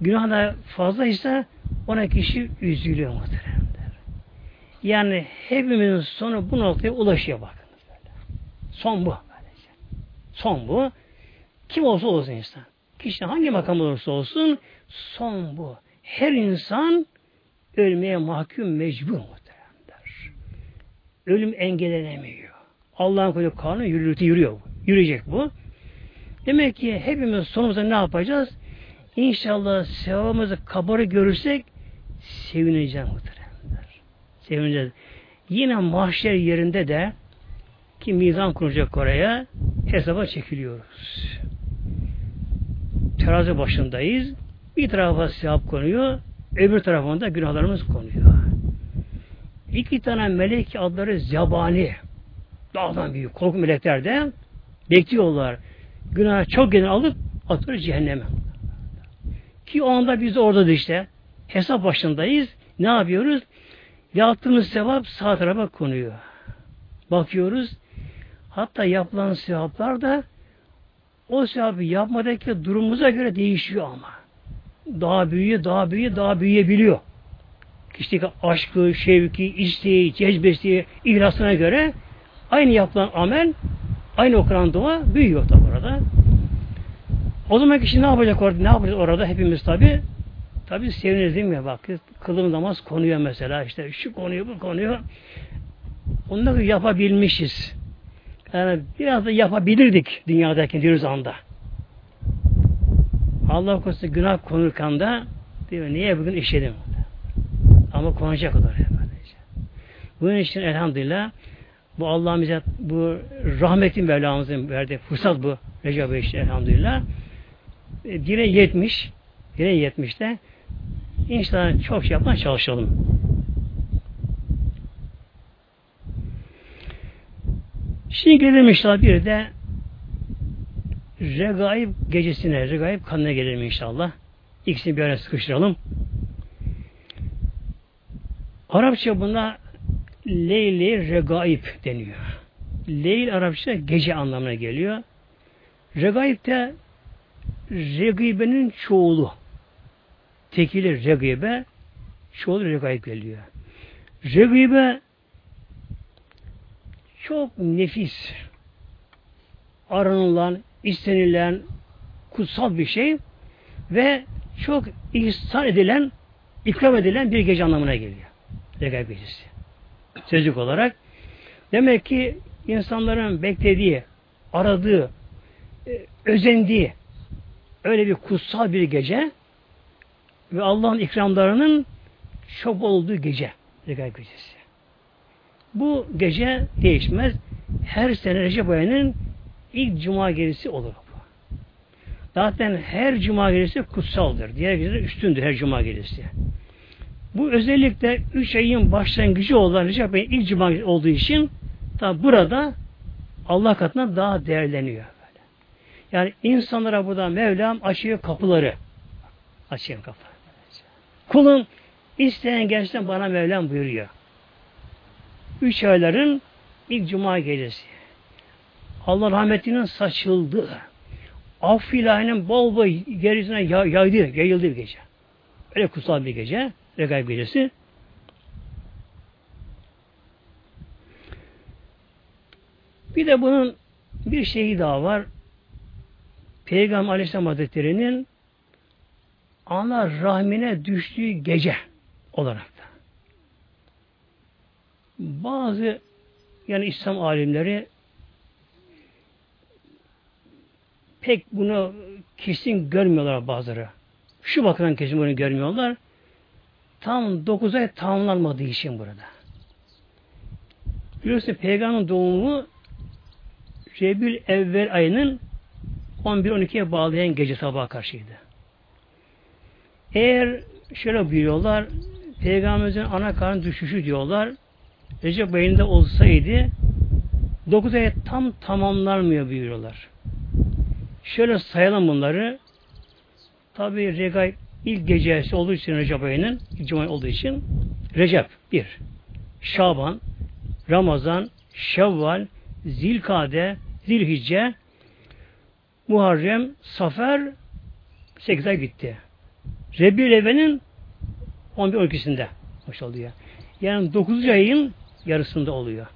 Günah da fazlaysa ona kişi üzülüyor muhteremler. Yani hepimizin sonu bu noktaya ulaşıyor bakınız. Böyle. Son bu. Son bu. Kim olsa olsun insan. Kişi hangi makam olursa olsun son bu. Her insan ölmeye mahkum mecbur muhteremler. Ölüm engellenemiyor. Allah'ın koyduğu kanun yürütü yürüyor. Yürüyecek bu. Demek ki hepimiz sonumuzda ne yapacağız? İnşallah sevabımızı kabarı görürsek sevineceğim muhteremler. Sevineceğiz. Yine mahşer yerinde de ki mizan kuracak oraya hesaba çekiliyoruz. Terazi başındayız. Bir tarafa sevap konuyor, öbür tarafında günahlarımız konuyor. İki tane melek adları Zabani. Dağdan büyük korku melekler de bekliyorlar. Günah çok gelen alıp atıyor cehenneme. Ki o anda biz orada işte hesap başındayız. Ne yapıyoruz? Yaptığımız sevap sağ tarafa konuyor. Bakıyoruz. Hatta yapılan sevaplar da o sevabı yapmadaki durumumuza göre değişiyor ama. Daha büyüyor, daha büyüyor, daha büyüyebiliyor. Kişideki aşkı, şevki, isteği, cezbesi, ihlasına göre aynı yapılan amel, aynı okunan dua büyüyor da burada. O zaman kişi ne yapacak orada? Ne yapacak orada? Hepimiz tabi tabi seviniriz değil mi? Bak kılım namaz konuyor mesela işte şu konuyu bu konuyu onları yapabilmişiz. Yani biraz da yapabilirdik dünyadaki diyoruz anda. Allah korusun günah konurken de diyor niye bugün işledim? Ama konacak o da böylece. Bunun için elhamdülillah bu Allah'ın bize bu rahmetin Mevlamızın verdiği fırsat bu Recep işte elhamdülillah. E, bire yetmiş, bire yetmişte inşallah çok şey yapmaya çalışalım. Şimdi gelelim inşallah bir de Regaib gecesine, Regaib kanına gelelim inşallah. İkisini bir araya sıkıştıralım. Arapça buna Leyli Regaib deniyor. Leyl Arapça gece anlamına geliyor. Regaib de Regibe'nin çoğulu. Tekili Regibe, çoğulu Regaib geliyor. Regibe çok nefis, aranılan, istenilen, kutsal bir şey ve çok ihsan edilen, ikram edilen bir gece anlamına geliyor. Regaib gecesi. Sözlük olarak. Demek ki insanların beklediği, aradığı, e, özendiği öyle bir kutsal bir gece ve Allah'ın ikramlarının çok olduğu gece. Regaib gecesi. Bu gece değişmez. Her sene Recep ayının ilk cuma gecesi olur. Zaten her cuma gecesi kutsaldır. Diğer geceler üstündür her cuma gecesi. Bu özellikle üç ayın başlangıcı olan Recep ayın ilk cuma olduğu için tabi burada Allah katına daha değerleniyor. Yani insanlara burada Mevlam açıyor kapıları. Açıyor kapıları. Kulun isteyen gerçekten bana Mevlam buyuruyor. Üç ayların ilk cuma gecesi. Allah rahmetinin saçıldığı, aff ilahinin bol bol yeryüzüne yaydı, yayıldı bir gece. Öyle kutsal bir gece. Regaib gecesi. Bir de bunun bir şeyi daha var. Peygamber Aleyhisselam Hazretleri'nin ana rahmine düştüğü gece olarak da. Bazı yani İslam alimleri pek bunu kesin görmüyorlar bazıları. Şu bakımdan kesin bunu görmüyorlar. Tam 9 ay tamamlanmadığı için burada. Biliyorsun peygamberin doğumu Rebül evvel ayının 11-12'ye bağlayan gece sabaha karşıydı. Eğer şöyle buyuruyorlar, Peygamberimizin ana karnı düşüşü diyorlar, Recep ayında olsaydı 9 ay tam tamamlanmıyor buyuruyorlar. Şöyle sayalım bunları. Tabi Regaib ilk gecesi olduğu için Recep ayının, Cuma olduğu için Recep bir, Şaban, Ramazan, Şevval, Zilkade, Zilhicce, Muharrem, Safer 8 ay gitti. Rebül Evvel'in 11-12'sinde hoş oluyor. Yani 9 ayın yarısında oluyor.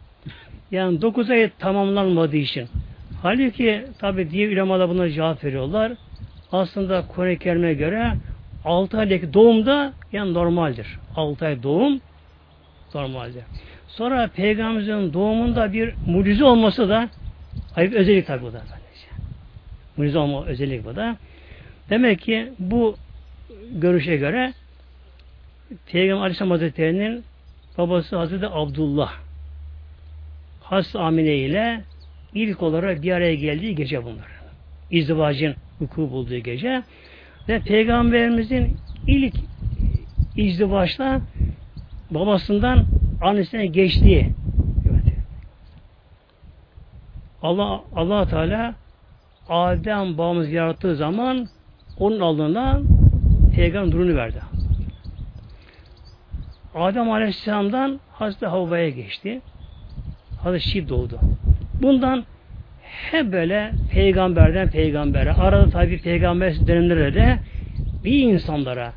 Yani 9 ay tamamlanmadığı için. Halbuki tabi diye ulemalar buna cevap veriyorlar. Aslında Kur'an-ı Kerim'e göre 6 aydaki doğumda yani normaldir. 6 ay doğum normaldir. Sonra Peygamberimizin doğumunda bir mucize olması da ayıp özellik tabi bu da. Mucize olma özellik bu da. Demek ki bu görüşe göre Peygamber Aleyhisselam Hazretleri'nin babası Hazreti Abdullah Has Amine ile ilk olarak bir araya geldiği gece bunlar. İzdivacın vuku bulduğu gece ve Peygamberimizin ilk izdivaçla babasından annesine geçtiği Allah Allah Teala Adem babamız yarattığı zaman onun alnına peygamber durunu verdi. Adem Aleyhisselam'dan Hazreti Havva'ya geçti. Hazreti Şib doğdu. Bundan hep böyle peygamberden peygambere, arada tabi peygamber dönemlerde de bir insanlara,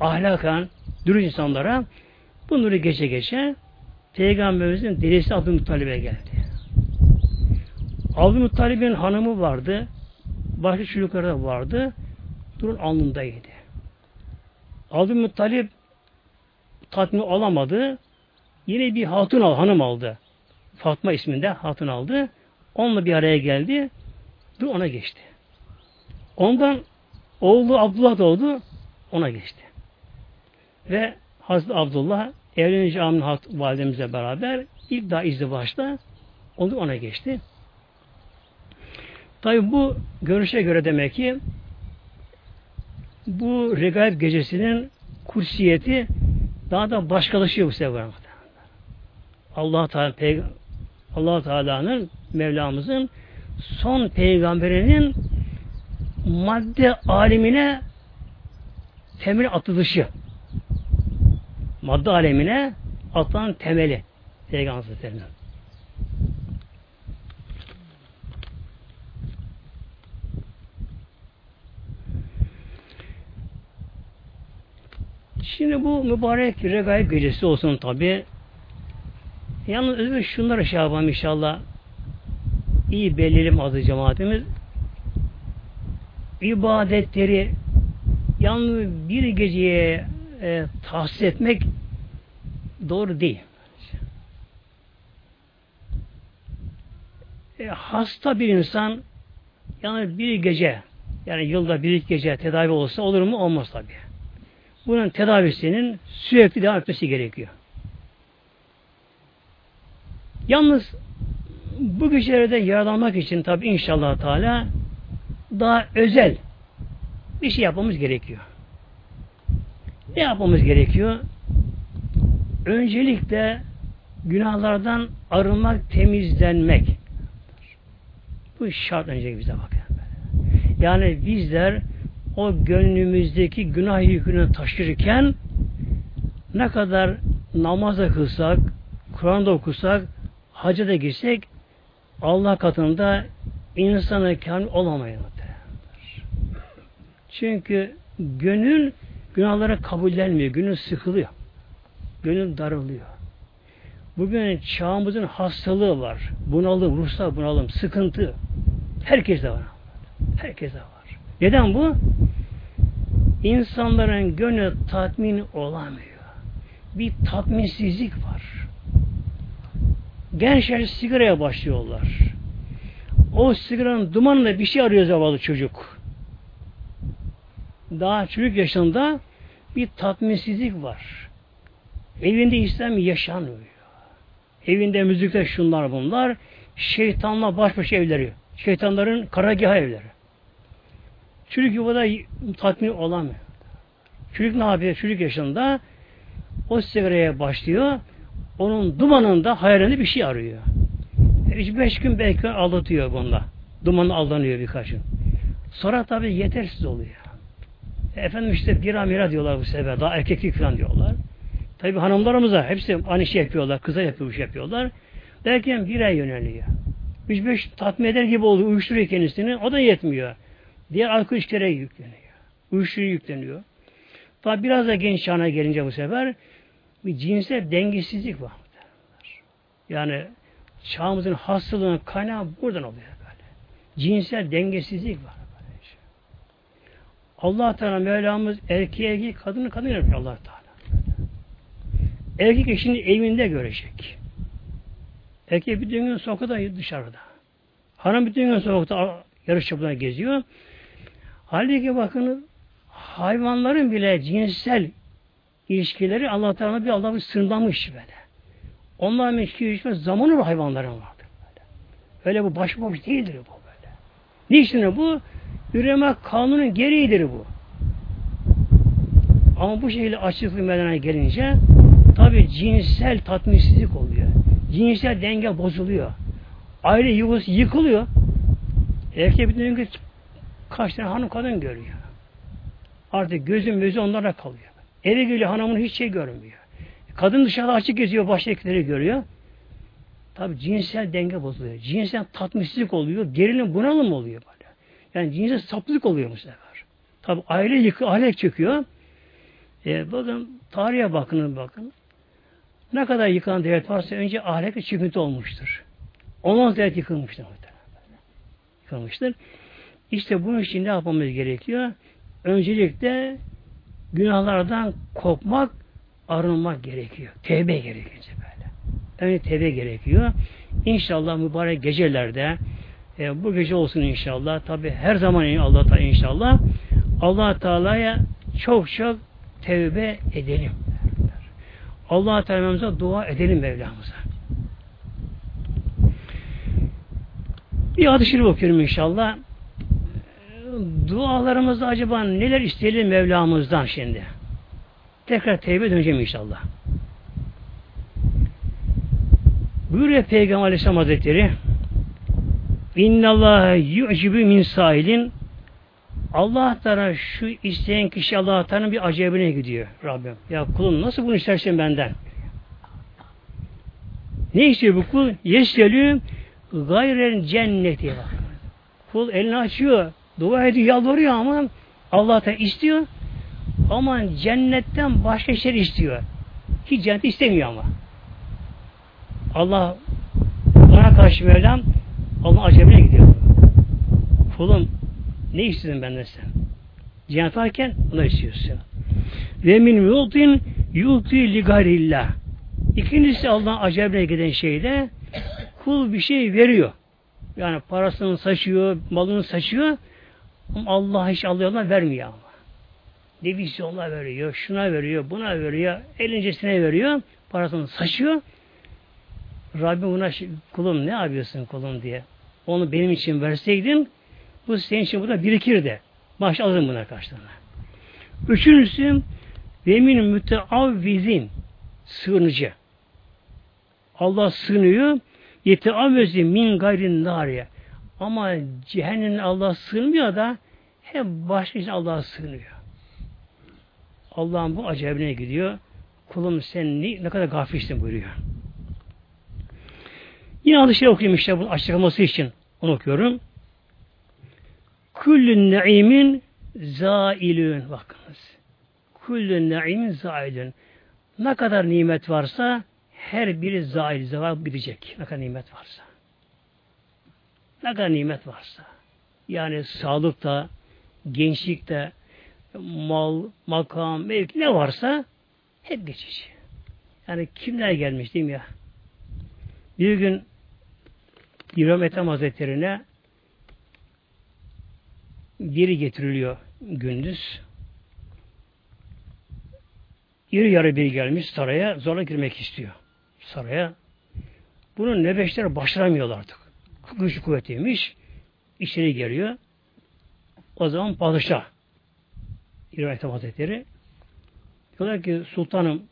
ahlakan, dürüst insanlara bunları geçe geçe peygamberimizin dedesi Abdülmuttalib'e geldi. Abdülmuttalib'in hanımı vardı. Başka çocukları da vardı. Durun alnındaydı. Abdülmuttalib tatmin olamadı. Yine bir hatun al, hanım aldı. Fatma isminde hatun aldı. Onunla bir araya geldi. Dur ona geçti. Ondan oğlu Abdullah doğdu. Ona geçti. Ve Hazreti Abdullah evlenince Amine Hat validemizle beraber ilk daha izdivaçta onu ona geçti. Tabi bu görüşe göre demek ki bu regaib gecesinin kursiyeti daha da başkalaşıyor bu sefer. Allah Teala Allah Teala'nın Mevlamızın son peygamberinin madde alemine temel atılışı. Madde alemine atılan temeli Peygamber Hazretleri'nin. Şimdi bu mübarek regaib gecesi olsun tabi. Yalnız özür şunları şey yapalım inşallah. İyi belirleyelim adı cemaatimiz. İbadetleri yalnız bir geceye e, tahsis etmek doğru değil. E, hasta bir insan yani bir gece yani yılda bir gece tedavi olsa olur mu? Olmaz tabi. Bunun tedavisinin sürekli devam etmesi gerekiyor. Yalnız bu gecelerde yaralanmak için tabi inşallah Teala daha özel bir şey yapmamız gerekiyor. Ne yapmamız gerekiyor? Öncelikle günahlardan arınmak, temizlenmek. Bu şart önce bize bakın. Yani bizler o gönlümüzdeki günah yükünü taşırken ne kadar namaza kılsak, Kur'an'da okusak, hacca da gitsek Allah katında insana kamil olamayız. Çünkü gönül günahlara kabullenmiyor. Gönül sıkılıyor. Gönül darılıyor. Bugün çağımızın hastalığı var. Bunalım, ruhsal bunalım, sıkıntı. Herkeste var. Herkeste var. Neden bu? İnsanların gönlü tatmin olamıyor. Bir tatminsizlik var. Gençler sigaraya başlıyorlar. O sigaranın dumanında bir şey arıyor zavallı çocuk. Daha çocuk yaşında bir tatminsizlik var. Evinde İslam yaşanmıyor. Evinde müzikte şunlar bunlar. Şeytanla baş başa evleri. Şeytanların karagah evleri. Çocuk yuvada tatmin olamıyor. Çocuk ne yapıyor? Çocuk yaşında o sigaraya başlıyor. Onun dumanında hayalinde bir şey arıyor. Üç beş gün belki aldatıyor bunda. Dumanı aldanıyor birkaç gün. Sonra tabii yetersiz oluyor. Efendim işte bir amira diyorlar bu sefer. Daha erkeklik falan diyorlar. Tabi hanımlarımıza hepsi aynı şey yapıyorlar. Kıza yapıyor, şey yapıyorlar. Derken bir ay yöneliyor. Üç beş tatmin eder gibi oldu. Uyuşturuyor kendisini. O da yetmiyor. Diğer alkol içkilere yükleniyor. Uyuşturucu yükleniyor. Tabi biraz da genç çağına gelince bu sefer bir cinsel dengesizlik var. Yani çağımızın hastalığının kaynağı buradan oluyor böyle. Cinsel dengesizlik var. Allah Teala Mevlamız erkeğe erkeği, kadını kadın yapıyor Allah Teala. Erkek eşini evinde görecek. Erkek bütün gün sokakta dışarıda. Hanım bütün gün sokakta yarış çapına geziyor. Halbuki bakın hayvanların bile cinsel ilişkileri Allah Teala bir Allah bir sınırlamış böyle. Onların ilişki ilişki zamanı var hayvanların vardır böyle. Öyle bu başıboş değildir bu böyle. Niçin bu? Üreme kanunun gereğidir bu. Ama bu şekilde açıklık meydana gelince tabi cinsel tatminsizlik oluyor. Cinsel denge bozuluyor. Aile yuvası yıkılıyor. Erkek bütün gün kaç tane hanım kadın görüyor. Artık gözün gözü onlara kalıyor. Eve geliyor hanımın hiç şey görmüyor. Kadın dışarıda açık geziyor, baştakileri görüyor. Tabi cinsel denge bozuluyor. Cinsel tatminsizlik oluyor. Gerilim bunalım oluyor böyle. Yani cinsel saplık oluyor bu sefer. Tabi aile yıkı, aile çöküyor. E, bakın tarihe bakın bakın. Ne kadar yıkan devlet varsa önce ahlak çıkıntı olmuştur. Ondan devlet yıkılmıştır. Yıkılmıştır. İşte bunun için ne yapmamız gerekiyor? Öncelikle günahlardan kopmak, arınmak gerekiyor. Tevbe gerekiyor böyle. Önce tevbe gerekiyor. İnşallah mübarek gecelerde e, bu gece olsun inşallah. Tabi her zaman Allah Teala inşallah. Allah Teala'ya çok çok tevbe edelim. Allah Teala'mıza dua edelim Mevlamıza. Bir hadis-i okuyorum inşallah. Dualarımızda acaba neler isteyelim Mevlamızdan şimdi? Tekrar tevbe döneceğim inşallah. Buyuruyor Peygamber Aleyhisselam Hazretleri İnnallâhe yu'cibu min sahilin Allah Teala şu isteyen kişi Allah Teala'nın bir acebine gidiyor Rabbim. Ya kulum nasıl bunu istersin benden? Ne istiyor bu kul? Yesselü gayren cenneti. Kul elini açıyor. Dua ediyor, yalvarıyor ama Allah Teala istiyor. Ama cennetten başka şey istiyor. Hiç cennet istemiyor ama. Allah bana karşı Mevlam Allah acemine gidiyor. Kulum ne istedin benden sen? Cennet varken bunu istiyorsun. Ve min yutin yuti li gayrillah. İkincisi Allah'ın acemine giden şeyde kul bir şey veriyor. Yani parasını saçıyor, malını saçıyor Allah hiç Allah'a vermiyor ama. Divizyonla veriyor, şuna veriyor, buna veriyor, elincesine veriyor, parasını saçıyor. Rabbim buna kulum ne yapıyorsun kulum diye. Onu benim için verseydin bu senin için burada birikir de. Baş alırım buna karşılığına. Üçüncüsü vemin müteavvizin sığınıcı. Allah sığınıyor. Yeteavvezi min gayrin nariye. Ama cehennemin Allah sığınmıyor da hep başka için Allah'a sığınıyor. Allah'ın bu acayibine gidiyor. Kulum sen ne, ne kadar gafilsin buyuruyor. Yine adı şey okuyayım işte bu açıklaması için. Onu okuyorum. Kullün neimin zailün. Bakınız. Kullün neimin zailün. Ne kadar nimet varsa her biri zail, zeval bitecek. Ne kadar nimet varsa. Ne kadar nimet varsa. Yani sağlıkta, gençlikte, mal, makam, mevki ne varsa hep geçici. Yani kimler gelmiş değil mi ya? Bir gün İbrahim Ethem Hazretleri'ne biri getiriliyor gündüz. İri yarı biri gelmiş saraya zorla girmek istiyor. Saraya. Bunun nebeşleri başaramıyorlar artık. Güç kuvvetiymiş. İçeri geliyor. O zaman padişah İbrahim Hazretleri diyorlar ki sultanım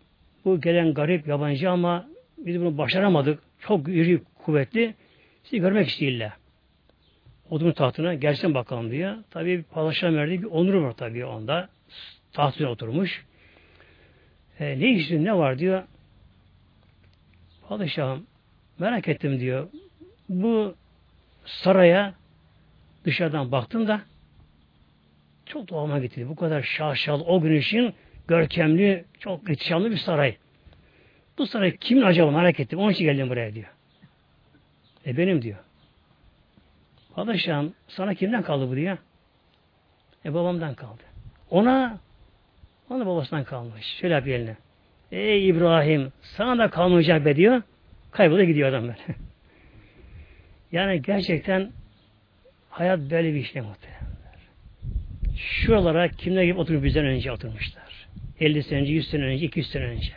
bu gelen garip yabancı ama biz bunu başaramadık. Çok iri kuvvetli. Sizi görmek istiyorlar. Odun tahtına gelsin bakalım diye. Tabi padişah verdiği bir onur var tabi onda. Tahtına oturmuş. E, ne istiyor, ne var diyor. Padişahım merak ettim diyor. Bu saraya dışarıdan baktım da çok doğama gitti. Bu kadar şaşalı o gün için görkemli, çok ihtişamlı bir saray. Bu saray kimin acaba merak ettim. Onun için geldim buraya diyor. E benim diyor. Padişahım sana kimden kaldı bu diyor. E babamdan kaldı. Ona ona babasından kalmış. Şöyle yap eline. Ey İbrahim sana da kalmayacak be diyor. Kayboluyor gidiyor adam böyle. yani gerçekten hayat böyle bir şey muhtemelen. Şuralara kimler gibi oturmuş bizden önce oturmuşlar. 50 sene önce, 100 sene önce, 200 sene önce.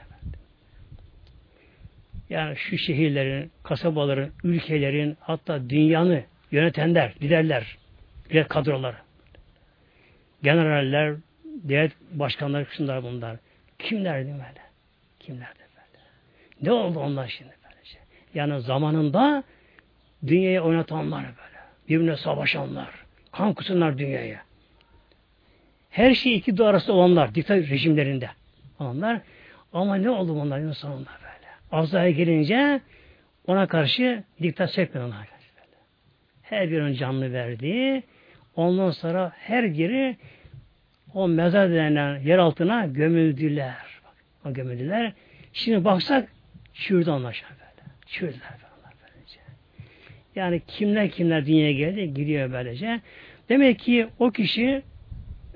Yani şu şehirlerin, kasabaların, ülkelerin, hatta dünyanı yönetenler, liderler, lider kadrolar, generaller, devlet başkanları kısımlar bunlar. Kimlerdi böyle? Kimlerdi böyle? Ne oldu onlar şimdi böylece? Yani zamanında dünyayı oynatanlar böyle. Birbirine savaşanlar. Kan kusunlar dünyaya. Her şey iki du arasında olanlar, diktatör rejimlerinde olanlar. Ama ne oldu bunların sonunda böyle? Azrail gelince ona karşı diktat. Böyle. Her birinin canlı verdi. Ondan sonra her biri o mezar denilen yer altına gömüldüler. Bak, o gömüldüler. Şimdi baksak çürüdü onlar böyle. Çürüdüler böylece. Yani kimler kimler dünyaya geldi gidiyor böylece. Demek ki o kişi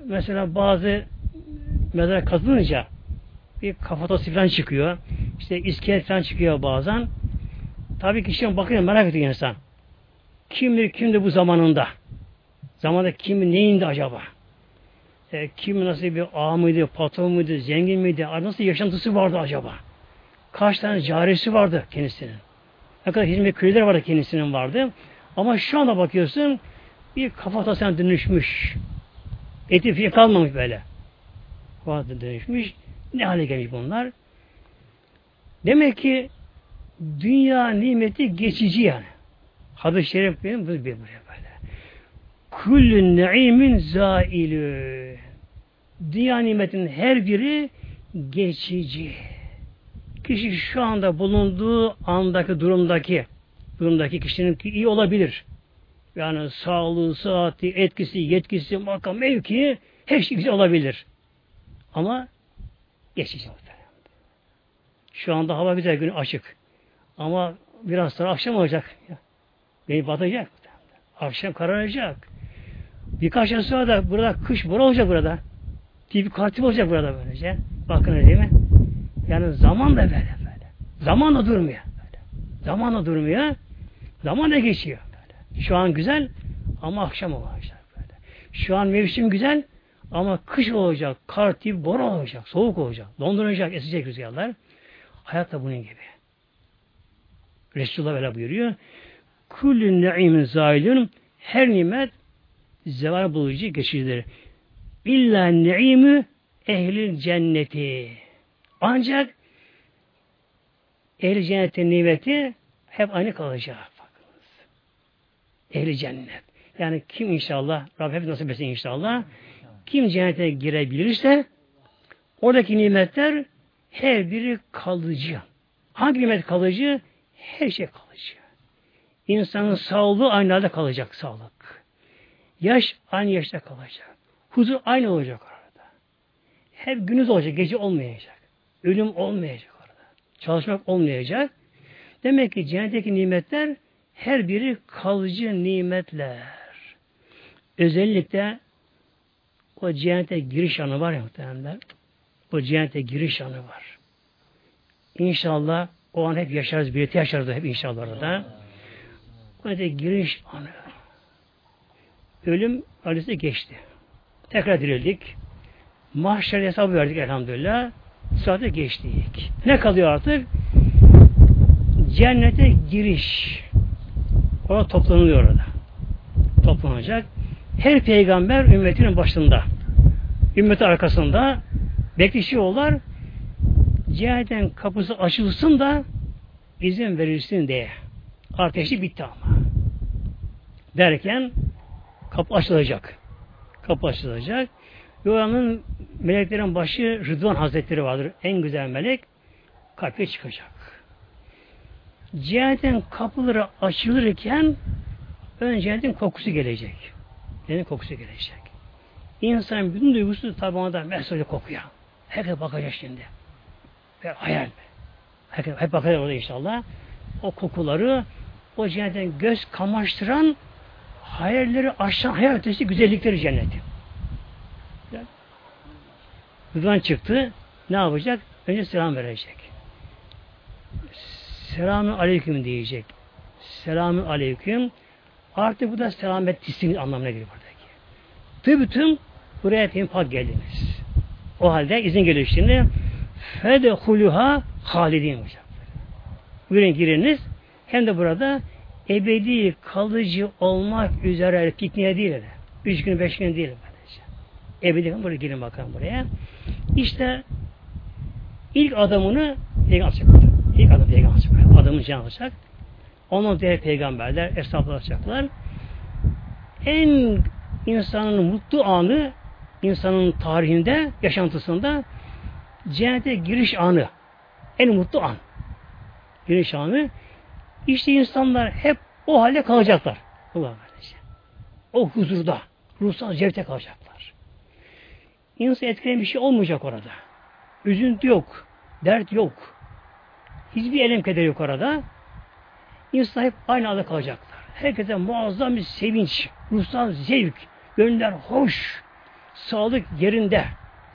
mesela bazı mezara kazınınca bir kafatası falan çıkıyor. İşte iskelet falan çıkıyor bazen. Tabii ki şimdi bakıyor merak ediyor insan. Kimdir kimdi bu zamanında? Zamanda kim neyindi acaba? E, kim nasıl bir ağa mıydı, patron muydu, zengin miydi, nasıl yaşantısı vardı acaba? Kaç tane carisi vardı kendisinin. Ne kadar hizmet köyleri vardı kendisinin vardı. Ama şu anda bakıyorsun bir kafatasına dönüşmüş. Eti fiye kalmamış böyle. Kafatasına dönüşmüş. Ne hale gelmiş bunlar? Demek ki dünya nimeti geçici yani. Hadis-i şerif benim bu bir böyle. Kullün neimin zailü. Dünya nimetinin her biri geçici. Kişi şu anda bulunduğu andaki durumdaki durumdaki kişinin iyi olabilir. Yani sağlığı, saati, etkisi, yetkisi, makam, mevki her şey güzel olabilir. Ama geçici. Şu anda hava güzel, gün açık. Ama biraz sonra akşam olacak. Beni batacak. Akşam kararacak. Birkaç yıl sonra da burada kış bura olacak burada. Tipi katip olacak burada böylece. Bakın değil mi? Yani zaman da böyle böyle. Zaman da durmuyor. Böyle. Zaman da durmuyor. Zaman da geçiyor. Böyle. Şu an güzel ama akşam olacak böyle. Şu an mevsim güzel ama kış olacak, kar tip bora olacak, soğuk olacak, donduracak, esecek rüzgarlar. Hayat da bunun gibi. Resulullah böyle buyuruyor. Kullün ne'imin zailün her nimet zeval bulucu geçicidir. İlla ne'imü ehli cenneti. Ancak ehli cennetin nimeti hep aynı kalacak. Bakınız. Ehli cennet. Yani kim inşallah, Rabbim hep nasip etsin inşallah, kim cennete girebilirse oradaki nimetler her biri kalıcı. Hangi nimet kalıcı? Her şey kalıcı. İnsanın sağlığı aynı halde kalacak sağlık. Yaş aynı yaşta kalacak. Huzur aynı olacak orada. Hep günüz olacak, gece olmayacak. Ölüm olmayacak orada. Çalışmak olmayacak. Demek ki cennetteki nimetler her biri kalıcı nimetler. Özellikle o cennete giriş anı var ya muhtemelen. O cennete giriş anı var. İnşallah o an hep yaşarız, birlikte yaşarız hep inşallah orada. O cennete giriş anı. Ölüm hadise geçti. Tekrar dirildik. Mahşer hesabı verdik elhamdülillah. Saate geçtik. Ne kalıyor artık? Cennete giriş. Orada toplanılıyor orada. Toplanacak. Her peygamber ümmetinin başında. Ümmeti arkasında bekleşiyorlar. Cehennem kapısı açılsın da izin verilsin diye. Ateşi bitti ama. Derken kapı açılacak. Kapı açılacak. Ve oranın meleklerin başı Rıdvan Hazretleri vardır. En güzel melek. Kapıya çıkacak. Cehennetin kapıları açılırken önce cennetin kokusu gelecek. Cennetin kokusu gelecek. İnsanın bütün duygusu tabi ona da mesajı kokuyor. Herkes bakacak şimdi. Ve hayal. Herkes hep bakacak orada inşallah. O kokuları o cennetten göz kamaştıran hayalleri aşağı hayal ötesi güzellikleri cenneti. Rıdvan çıktı. Ne yapacak? Önce selam verecek. Selamü aleyküm diyecek. Selamü aleyküm. Artık bu da selamet tisinin anlamına geliyor buradaki. Tıbtım buraya hep geldiniz. O halde izin geliyor şimdi. Fedehuluha halidin hocam. Buyurun giriniz. Hem de burada ebedi kalıcı olmak üzere pikniğe değil. Üç gün beş gün değil. Ebedi buraya girin bakalım buraya. İşte ilk adamını peygamber alacak. İlk adam peygamber alacak. Adamın canı alacak. Ondan diğer peygamberler, esnaflar alacaklar. En insanın mutlu anı insanın tarihinde, yaşantısında cennete giriş anı. En mutlu an. Giriş anı. İşte insanlar hep o halde kalacaklar. Allah O huzurda, ruhsal zevkte kalacaklar. İnsan etkileyen bir şey olmayacak orada. Üzüntü yok, dert yok. Hiçbir elem keder yok orada. İnsan hep aynı anda kalacaklar. Herkese muazzam bir sevinç, ruhsal zevk, gönüller hoş, sağlık yerinde,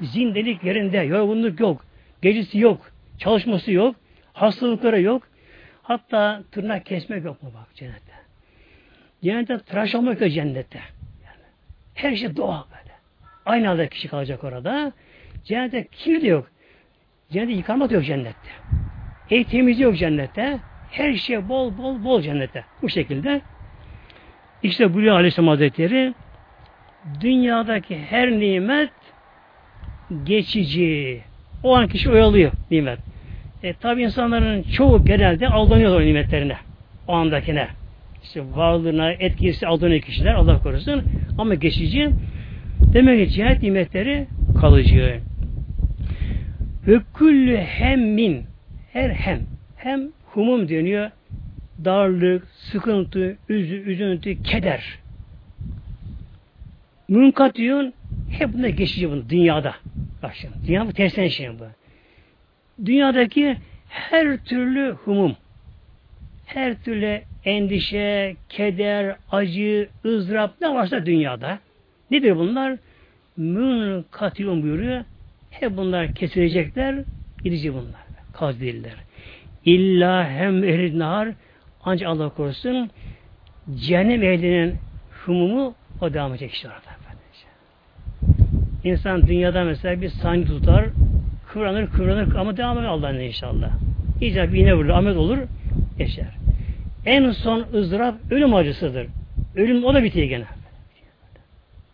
zindelik yerinde, yorgunluk yok, gecesi yok, çalışması yok, hastalıkları yok. Hatta tırnak kesmek yok mu bak cennette. Cennette tıraş olmak yok cennette. Yani her şey doğal böyle. Aynı anda kişi kalacak orada. Cennette kir de yok. Cennette yıkanmak yok cennette. Ev temiz yok cennette. Her şey bol bol bol cennette. Bu şekilde. İşte buyuruyor Aleyhisselam Hazretleri dünyadaki her nimet geçici. O an kişi oyalıyor nimet. E, tabi insanların çoğu genelde aldanıyorlar o nimetlerine. O andakine. İşte varlığına, etkisi aldığını kişiler Allah korusun. Ama geçici. Demek ki cennet nimetleri kalıcı. Ve küllü hemmin her hem hem humum deniyor. Darlık, sıkıntı, üzü, üzüntü, keder. Münkatiyun hep bunda geçici bunu dünyada. Bak dünya bu tersen şey bu. Dünyadaki her türlü humum, her türlü endişe, keder, acı, ızdırap ne varsa dünyada. Nedir bunlar? Münkatiyun buyuruyor. Hep bunlar kesilecekler, gidici bunlar. Kaz değiller. İlla hem ehli nar ancak Allah korusun cehennem ehlinin humumu o devam edecek işte orada. İnsan dünyada mesela bir sancı tutar, kıvranır kıvranır ama devam eder Allah'ın inşallah. Bir iğne vurur, Ahmet olur, geçer. En son ızdırap ölüm acısıdır. Ölüm o da bitiyor gene.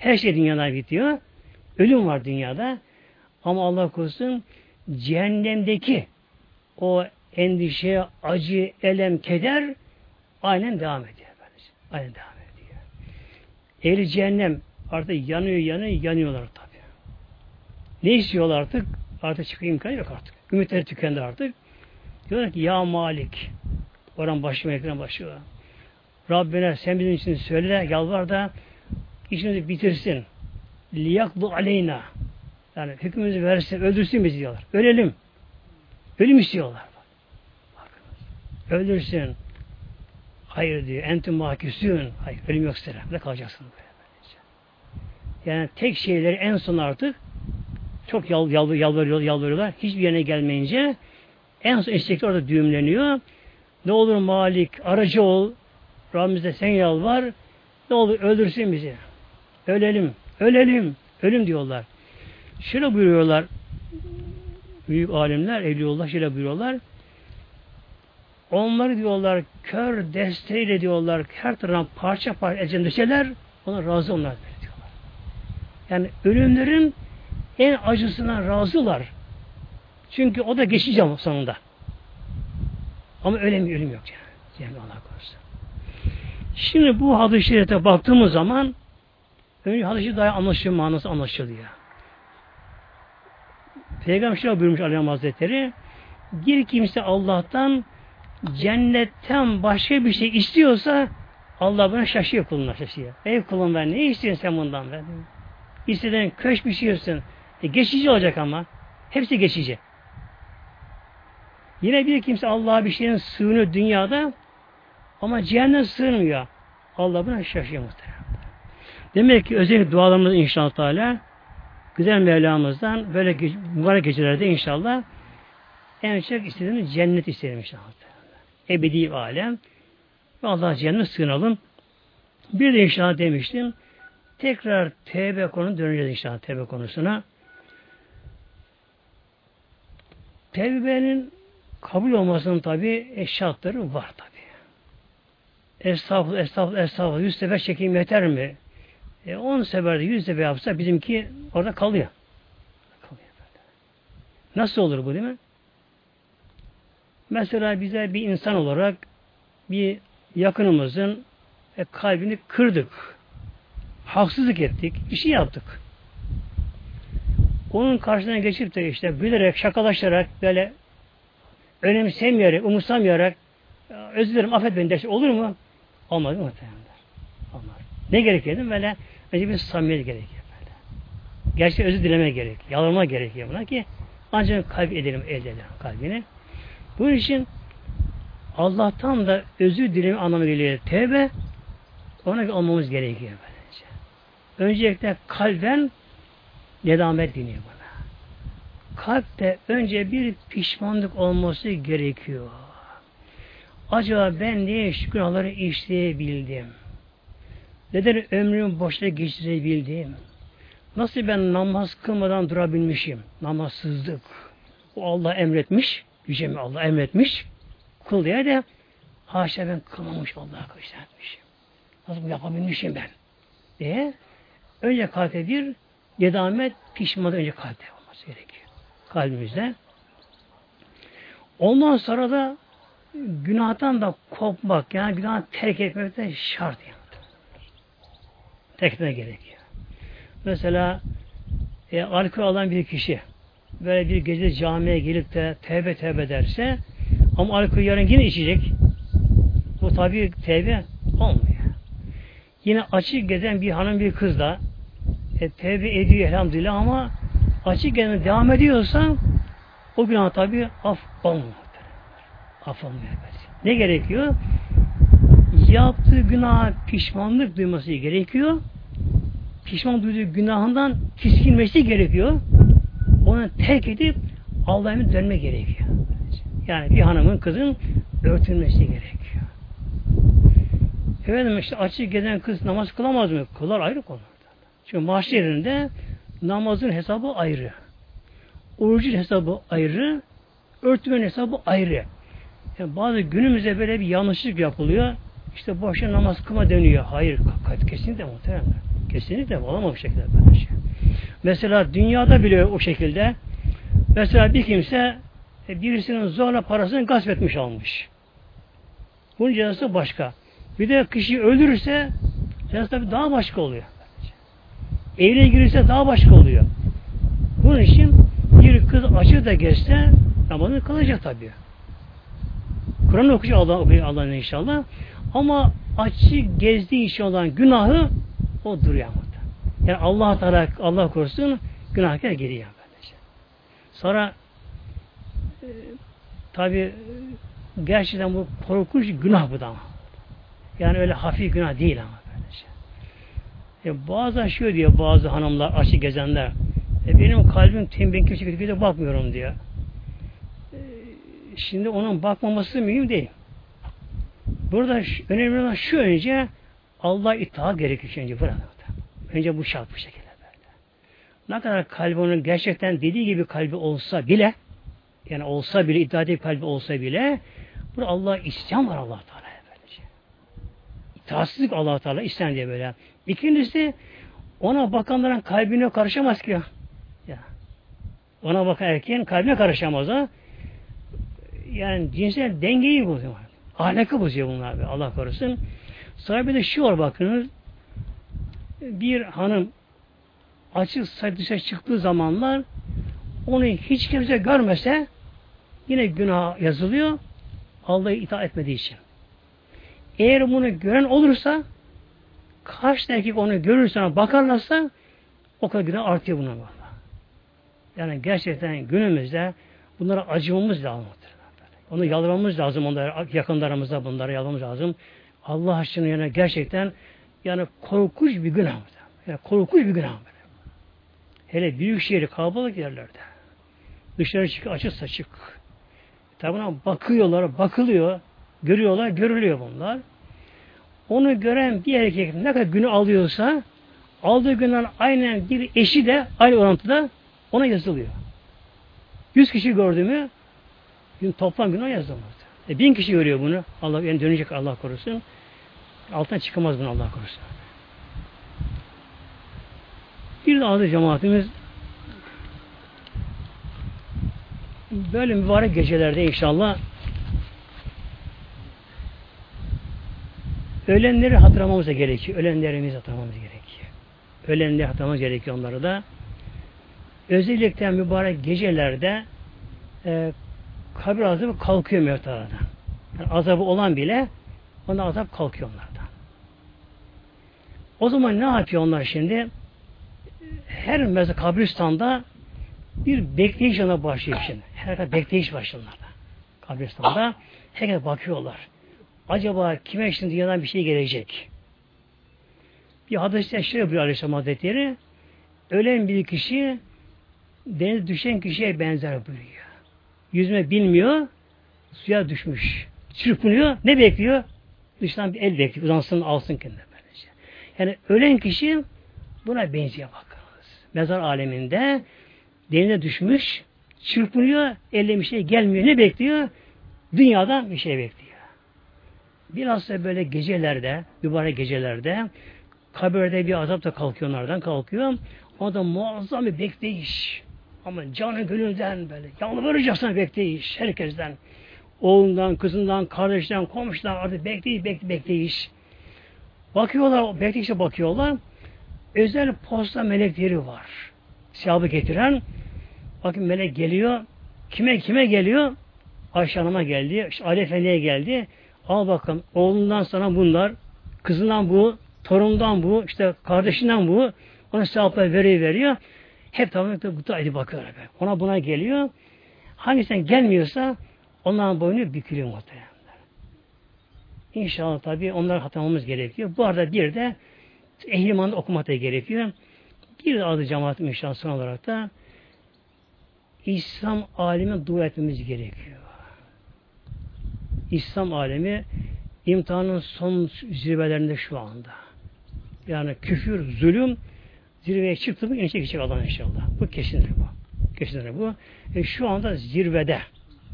Her şey dünyada bitiyor. Ölüm var dünyada. Ama Allah korusun cehennemdeki o endişe, acı, elem, keder aynen devam ediyor. Efendim. Aynen devam ediyor. Ehli cehennem artık yanıyor, yanıyor, yanıyorlar tabi. Ne istiyorlar artık? Artık çıkıyor imkanı yok artık. Ümitleri tükendi artık. Diyorlar ki ya Malik oran başlıyor, ekran başlıyor. Rabbine sen bizim için söyle, yalvar da işimizi bitirsin. Liyaklu aleyna. Yani hükmümüzü versin, öldürsün bizi diyorlar. Ölelim. Ölüm istiyorlar. Öldürsün. Hayır diyor. Entüm mahküsün. Hayır. Ölüm yok. Ne kalacaksın böyle. Yani tek şeyleri en son artık çok yal, yal, yalvarıyor, yalvarıyorlar. Hiçbir yerine gelmeyince en son istekler orada düğümleniyor. Ne olur Malik aracı ol. Rabbimize sen yalvar. Ne olur öldürsün bizi. Ölelim. Ölelim. Ölüm diyorlar. Şöyle buyuruyorlar büyük alimler, Evliyaullah şöyle buyuruyorlar. Onları diyorlar kör desteğiyle diyorlar her taraftan parça parça ecen düşeler ona razı onlar diyorlar. Yani ölümlerin en acısına razılar. Çünkü o da geçeceğim sonunda. Ama ölüm ölüm yok yani. Yani Allah korusun. Şimdi bu hadis-i şerife baktığımız zaman önce hadis-i daha anlaşılıyor, manası anlaşılıyor. Peygamber şöyle buyurmuş Aleyhisselam Hazretleri bir kimse Allah'tan cennetten başka bir şey istiyorsa Allah buna şaşıyor kuluna şaşıyor. Ey kulum ben ne istiyorsun sen bundan ben? İstediğin köş bir şey istiyorsun. E, geçici olacak ama. Hepsi geçici. Yine bir kimse Allah'a bir şeyin sığınıyor dünyada ama cehennem sığınmıyor. Allah buna şaşıyor muhtemelen. Demek ki özellikle dualarımız inşallah Teala güzel Mevlamızdan böyle ge mübarek gecelerde inşallah en çok istediğimiz cennet istedim inşallah. Ebedi alem. Ve Allah cennet sığınalım. Bir de inşallah demiştim. Tekrar tevbe konu döneceğiz inşallah tevbe konusuna. Tevbenin kabul olmasının tabi şartları var tabi. Estağfurullah, estağfurullah, estağfurullah. Yüz sefer çekeyim yeter mi? E, on seferde yüz sefer yapsa bizimki orada kalıyor. Nasıl olur bu değil mi? Mesela bize bir insan olarak bir yakınımızın e, kalbini kırdık. Haksızlık ettik. Bir şey yaptık. Onun karşısına geçip de işte bilerek, şakalaşarak böyle önemsemeyerek, umursamayarak özür dilerim affet beni derse olur mu? Olmaz mı? Olmaz. Ne gerekiyor? Böyle önce bir samimiyet gerekiyor. Böyle. Gerçekten özür dileme gerek. Yalvarma gerekiyor buna ki ancak kalp edelim, elde edelim kalbini. Bunun için Allah'tan da özür dileme anlamı geliyor. Tevbe ona olmamız gerekiyor böylece. Öncelikle kalben nedamet deniyor bana. Kalpte önce bir pişmanlık olması gerekiyor. Acaba ben niye şu günahları işleyebildim? Neden ömrümü boşta geçirebildim? Nasıl ben namaz kılmadan durabilmişim? Namazsızlık. O Allah emretmiş. Yüce Allah emretmiş. Kul diye de haşa ben kılmamış Allah'a etmiş. Nasıl yapabilmişim ben? diye önce kalpte bir nedamet pişmanlık önce kalpte olması gerekiyor. Kalbimizde. Ondan sonra da günahtan da kopmak yani günah terk etmek de şart yani. Etmek gerekiyor. Mesela e, alkol alan bir kişi böyle bir gece camiye gelip de tevbe tevbe derse ama alkol yarın yine içecek. Bu tabi tevbe olmuyor. Yine açık gezen bir hanım bir kız da e, tevbe ediyor elhamdülillah ama açık gezen devam ediyorsa o günah tabi af olmuyor. Af olmuyor. Ne gerekiyor? Yaptığı günah pişmanlık duyması gerekiyor. Pişman duyduğu günahından tiskinmesi gerekiyor. Onu terk edip Allah'a dönme gerekiyor. Yani bir hanımın, kızın örtülmesi gerekiyor. Efendim işte açık gezen kız namaz kılamaz mı? Kılar ayrı konu. Çünkü mahşerinde namazın hesabı ayrı. Orucun hesabı ayrı. Örtmenin hesabı ayrı. Yani bazı günümüzde böyle bir yanlışlık yapılıyor. İşte boşuna namaz kılma dönüyor. Hayır, kesinlikle muhtemelen. Kesinlikle olamaz bu şekilde böyle şey. Mesela dünyada bile o şekilde. Mesela bir kimse e, birisinin zorla parasını gasp etmiş almış. Bunun cezası başka. Bir de kişi öldürürse cezası tabii daha başka oluyor. Evine girirse daha başka oluyor. Bunun için bir kız açık da geçse namazını kalacak tabii. Kur'an okuyacak Allah okuyacak Allah'ın inşallah. Ama açık gezdiği için olan günahı o duruyor. Yani Allah Teala Allah korusun günahkar geliyor. Böylece. Sonra e, tabi gerçekten bu korkunç günah bu da ama. Yani öyle hafif günah değil ama böylece. E, bazen şöyle diyor bazı hanımlar açık gezenler e, benim kalbim tembel kötü kötü bakmıyorum diyor. Şimdi onun bakmaması mühim değil. Burada önemli olan şu önce Allah itaat gerekiyor önce burada. Önce bu şart bu şekilde böyle. Ne kadar kalbi onun gerçekten dediği gibi kalbi olsa bile yani olsa bile iddia edip kalbi olsa bile burada Allah isyan var Allah Teala böylece. İtaatsizlik Allah Teala isyan diye böyle. İkincisi ona bakanların kalbine karışamaz ki ya. Ona bakan erkeğin kalbine karışamaz ha. Yani cinsel dengeyi bozuyor. Ahlakı bozuyor bunlar. Allah korusun. Bir de şu var bakınız bir hanım açık dışarı çıktığı zamanlar onu hiç kimse görmese yine günah yazılıyor Allah'a itaat etmediği için. Eğer bunu gören olursa kaç erkek onu görürse bakarlarsa o kadar günah artıyor buna. Yani gerçekten günümüzde bunlara acımamız lazım. Onu yalvarmamız lazım onlara, yakınlarımıza bunlara yalvarmamız lazım. Allah aşkına yani gerçekten yani korkunç bir günah. Yani korkunç bir günah. Hele büyük şehri kalabalık yerlerde. Dışarı çık açık saçık. Tabi bakıyorlar, bakılıyor, görüyorlar, görülüyor bunlar. Onu gören bir erkek ne kadar günü alıyorsa aldığı günden aynen bir eşi de aynı orantıda ona yazılıyor. Yüz kişi gördü mü gün toplam günah yazılmaz. E, bin kişi görüyor bunu. Allah yani dönecek Allah korusun. Altına çıkamaz bunu Allah korusun. Bir de adı cemaatimiz böyle mübarek gecelerde inşallah ölenleri hatırlamamız gerekiyor. Ölenlerimizi hatırlamamız gerekiyor. Ölenleri hatırlamamız gerekiyor onları da. Özellikle mübarek gecelerde e, kabir azabı kalkıyor mevtalardan. Yani azabı olan bile ona azap kalkıyor onlardan. O zaman ne yapıyor onlar şimdi? Her mezar kabristanda bir bekleyiş yana başlıyor şimdi. Herkes bekleyiş başlıyor Kabristanda. Herkes bakıyorlar. Acaba kime şimdi dünyadan bir şey gelecek? Bir hadiste şöyle yapıyor Aleyhisselam Hazretleri. Ölen bir kişi deniz düşen kişiye benzer buyuruyor. Yüzme bilmiyor, suya düşmüş. Çırpınıyor. Ne bekliyor? Dıştan bir el bekliyor. Uzansın alsın kendine böylece. Yani ölen kişi buna benziyor bakınız. Mezar aleminde denize düşmüş, çırpınıyor, elde bir şey gelmiyor. Ne bekliyor? Dünyadan bir şey bekliyor. Biraz da böyle gecelerde, mübarek gecelerde kabirde bir azap da kalkıyor onlardan kalkıyor. O da muazzam bir bekleyiş. Ama canı gönülden böyle yalvaracaksan bekleyiş herkesten. Oğlundan, kızından, kardeşten, komşudan artık bekleyiş, bekleyiş, bekleyiş. Bakıyorlar, bekleyişe bakıyorlar. Özel posta melekleri var. Siyabı getiren. Bakın melek geliyor. Kime kime geliyor? Ayşe Hanım'a geldi. İşte Ali Efendi'ye geldi. Al bakın oğlundan sana bunlar. Kızından bu. Torundan bu. işte kardeşinden bu. Ona sevaplar veriyor veriyor. Hep tabi gıda edip bakıyorlar. Ona buna geliyor. Hangisinden gelmiyorsa onların boynu bükülüyor muhtemelen. İnşallah tabi onları hatırlamamız gerekiyor. Bu arada bir de ehlimanı okumak gerekiyor. Bir de adı cemaatim inşallah son olarak da İslam alemi dua etmemiz gerekiyor. İslam alemi imtihanın son zirvelerinde şu anda. Yani küfür, zulüm zirveye çıktı mı inecek gidecek Allah inşallah. Bu kesindir bu. Kesindir bu. E şu anda zirvede.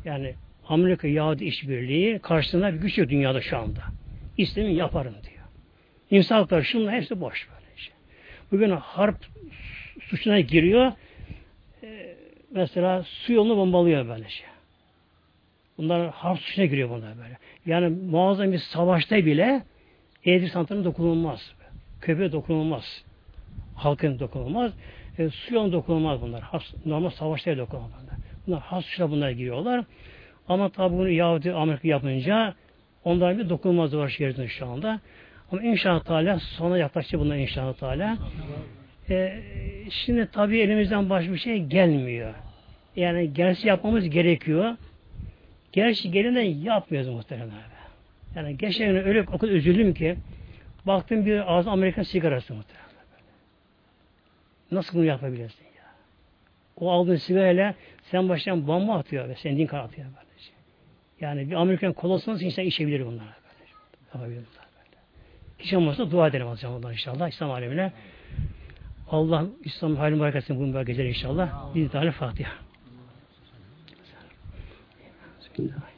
Yani Amerika Yahudi işbirliği karşısında bir güç yok dünyada şu anda. İstemin yaparım diyor. İnsanlıklar şunlar hepsi boş böyle şey. Bugün harp suçuna giriyor. E, mesela su yolunu bombalıyor böyle şey. Bunlar harp suçuna giriyor bunlar böyle. Yani muazzam bir savaşta bile elektrik santralına dokunulmaz. Köpeğe dokunulmaz. Halkın dokunulmaz. E, su yoluna dokunulmaz bunlar. Has, normal savaşta dokunulmaz bunlar. Has suçla bunlar giriyorlar. Ama tabi bunu Yahudi Amerika yapınca onların bir dokunulmaz var şehrinde şu anda. Ama inşallah Teala sona yaklaşacak bunlar inşallah Teala. E, şimdi tabi elimizden başka bir şey gelmiyor. Yani gerçi yapmamız gerekiyor. Gerçi gelinden yapmıyoruz muhtemelen. Yani geçen gün öyle o kadar üzüldüm ki baktım bir ağzı Amerikan sigarası muhtemelen. Nasıl bunu yapabilirsin ya? O aldığın sigarayla sen baştan bomba atıyor ve sen din kar atıyor böylece. Yani bir Amerikan kolası nasıl insan içebilir bunlar böylece. Yapabilir bunlar böyle. Hiç olmazsa dua edelim alacağım ondan inşallah İslam alemine. Allah İslam halini barakasını bu geceler inşallah. Bir tane Fatiha. Bismillahirrahmanirrahim.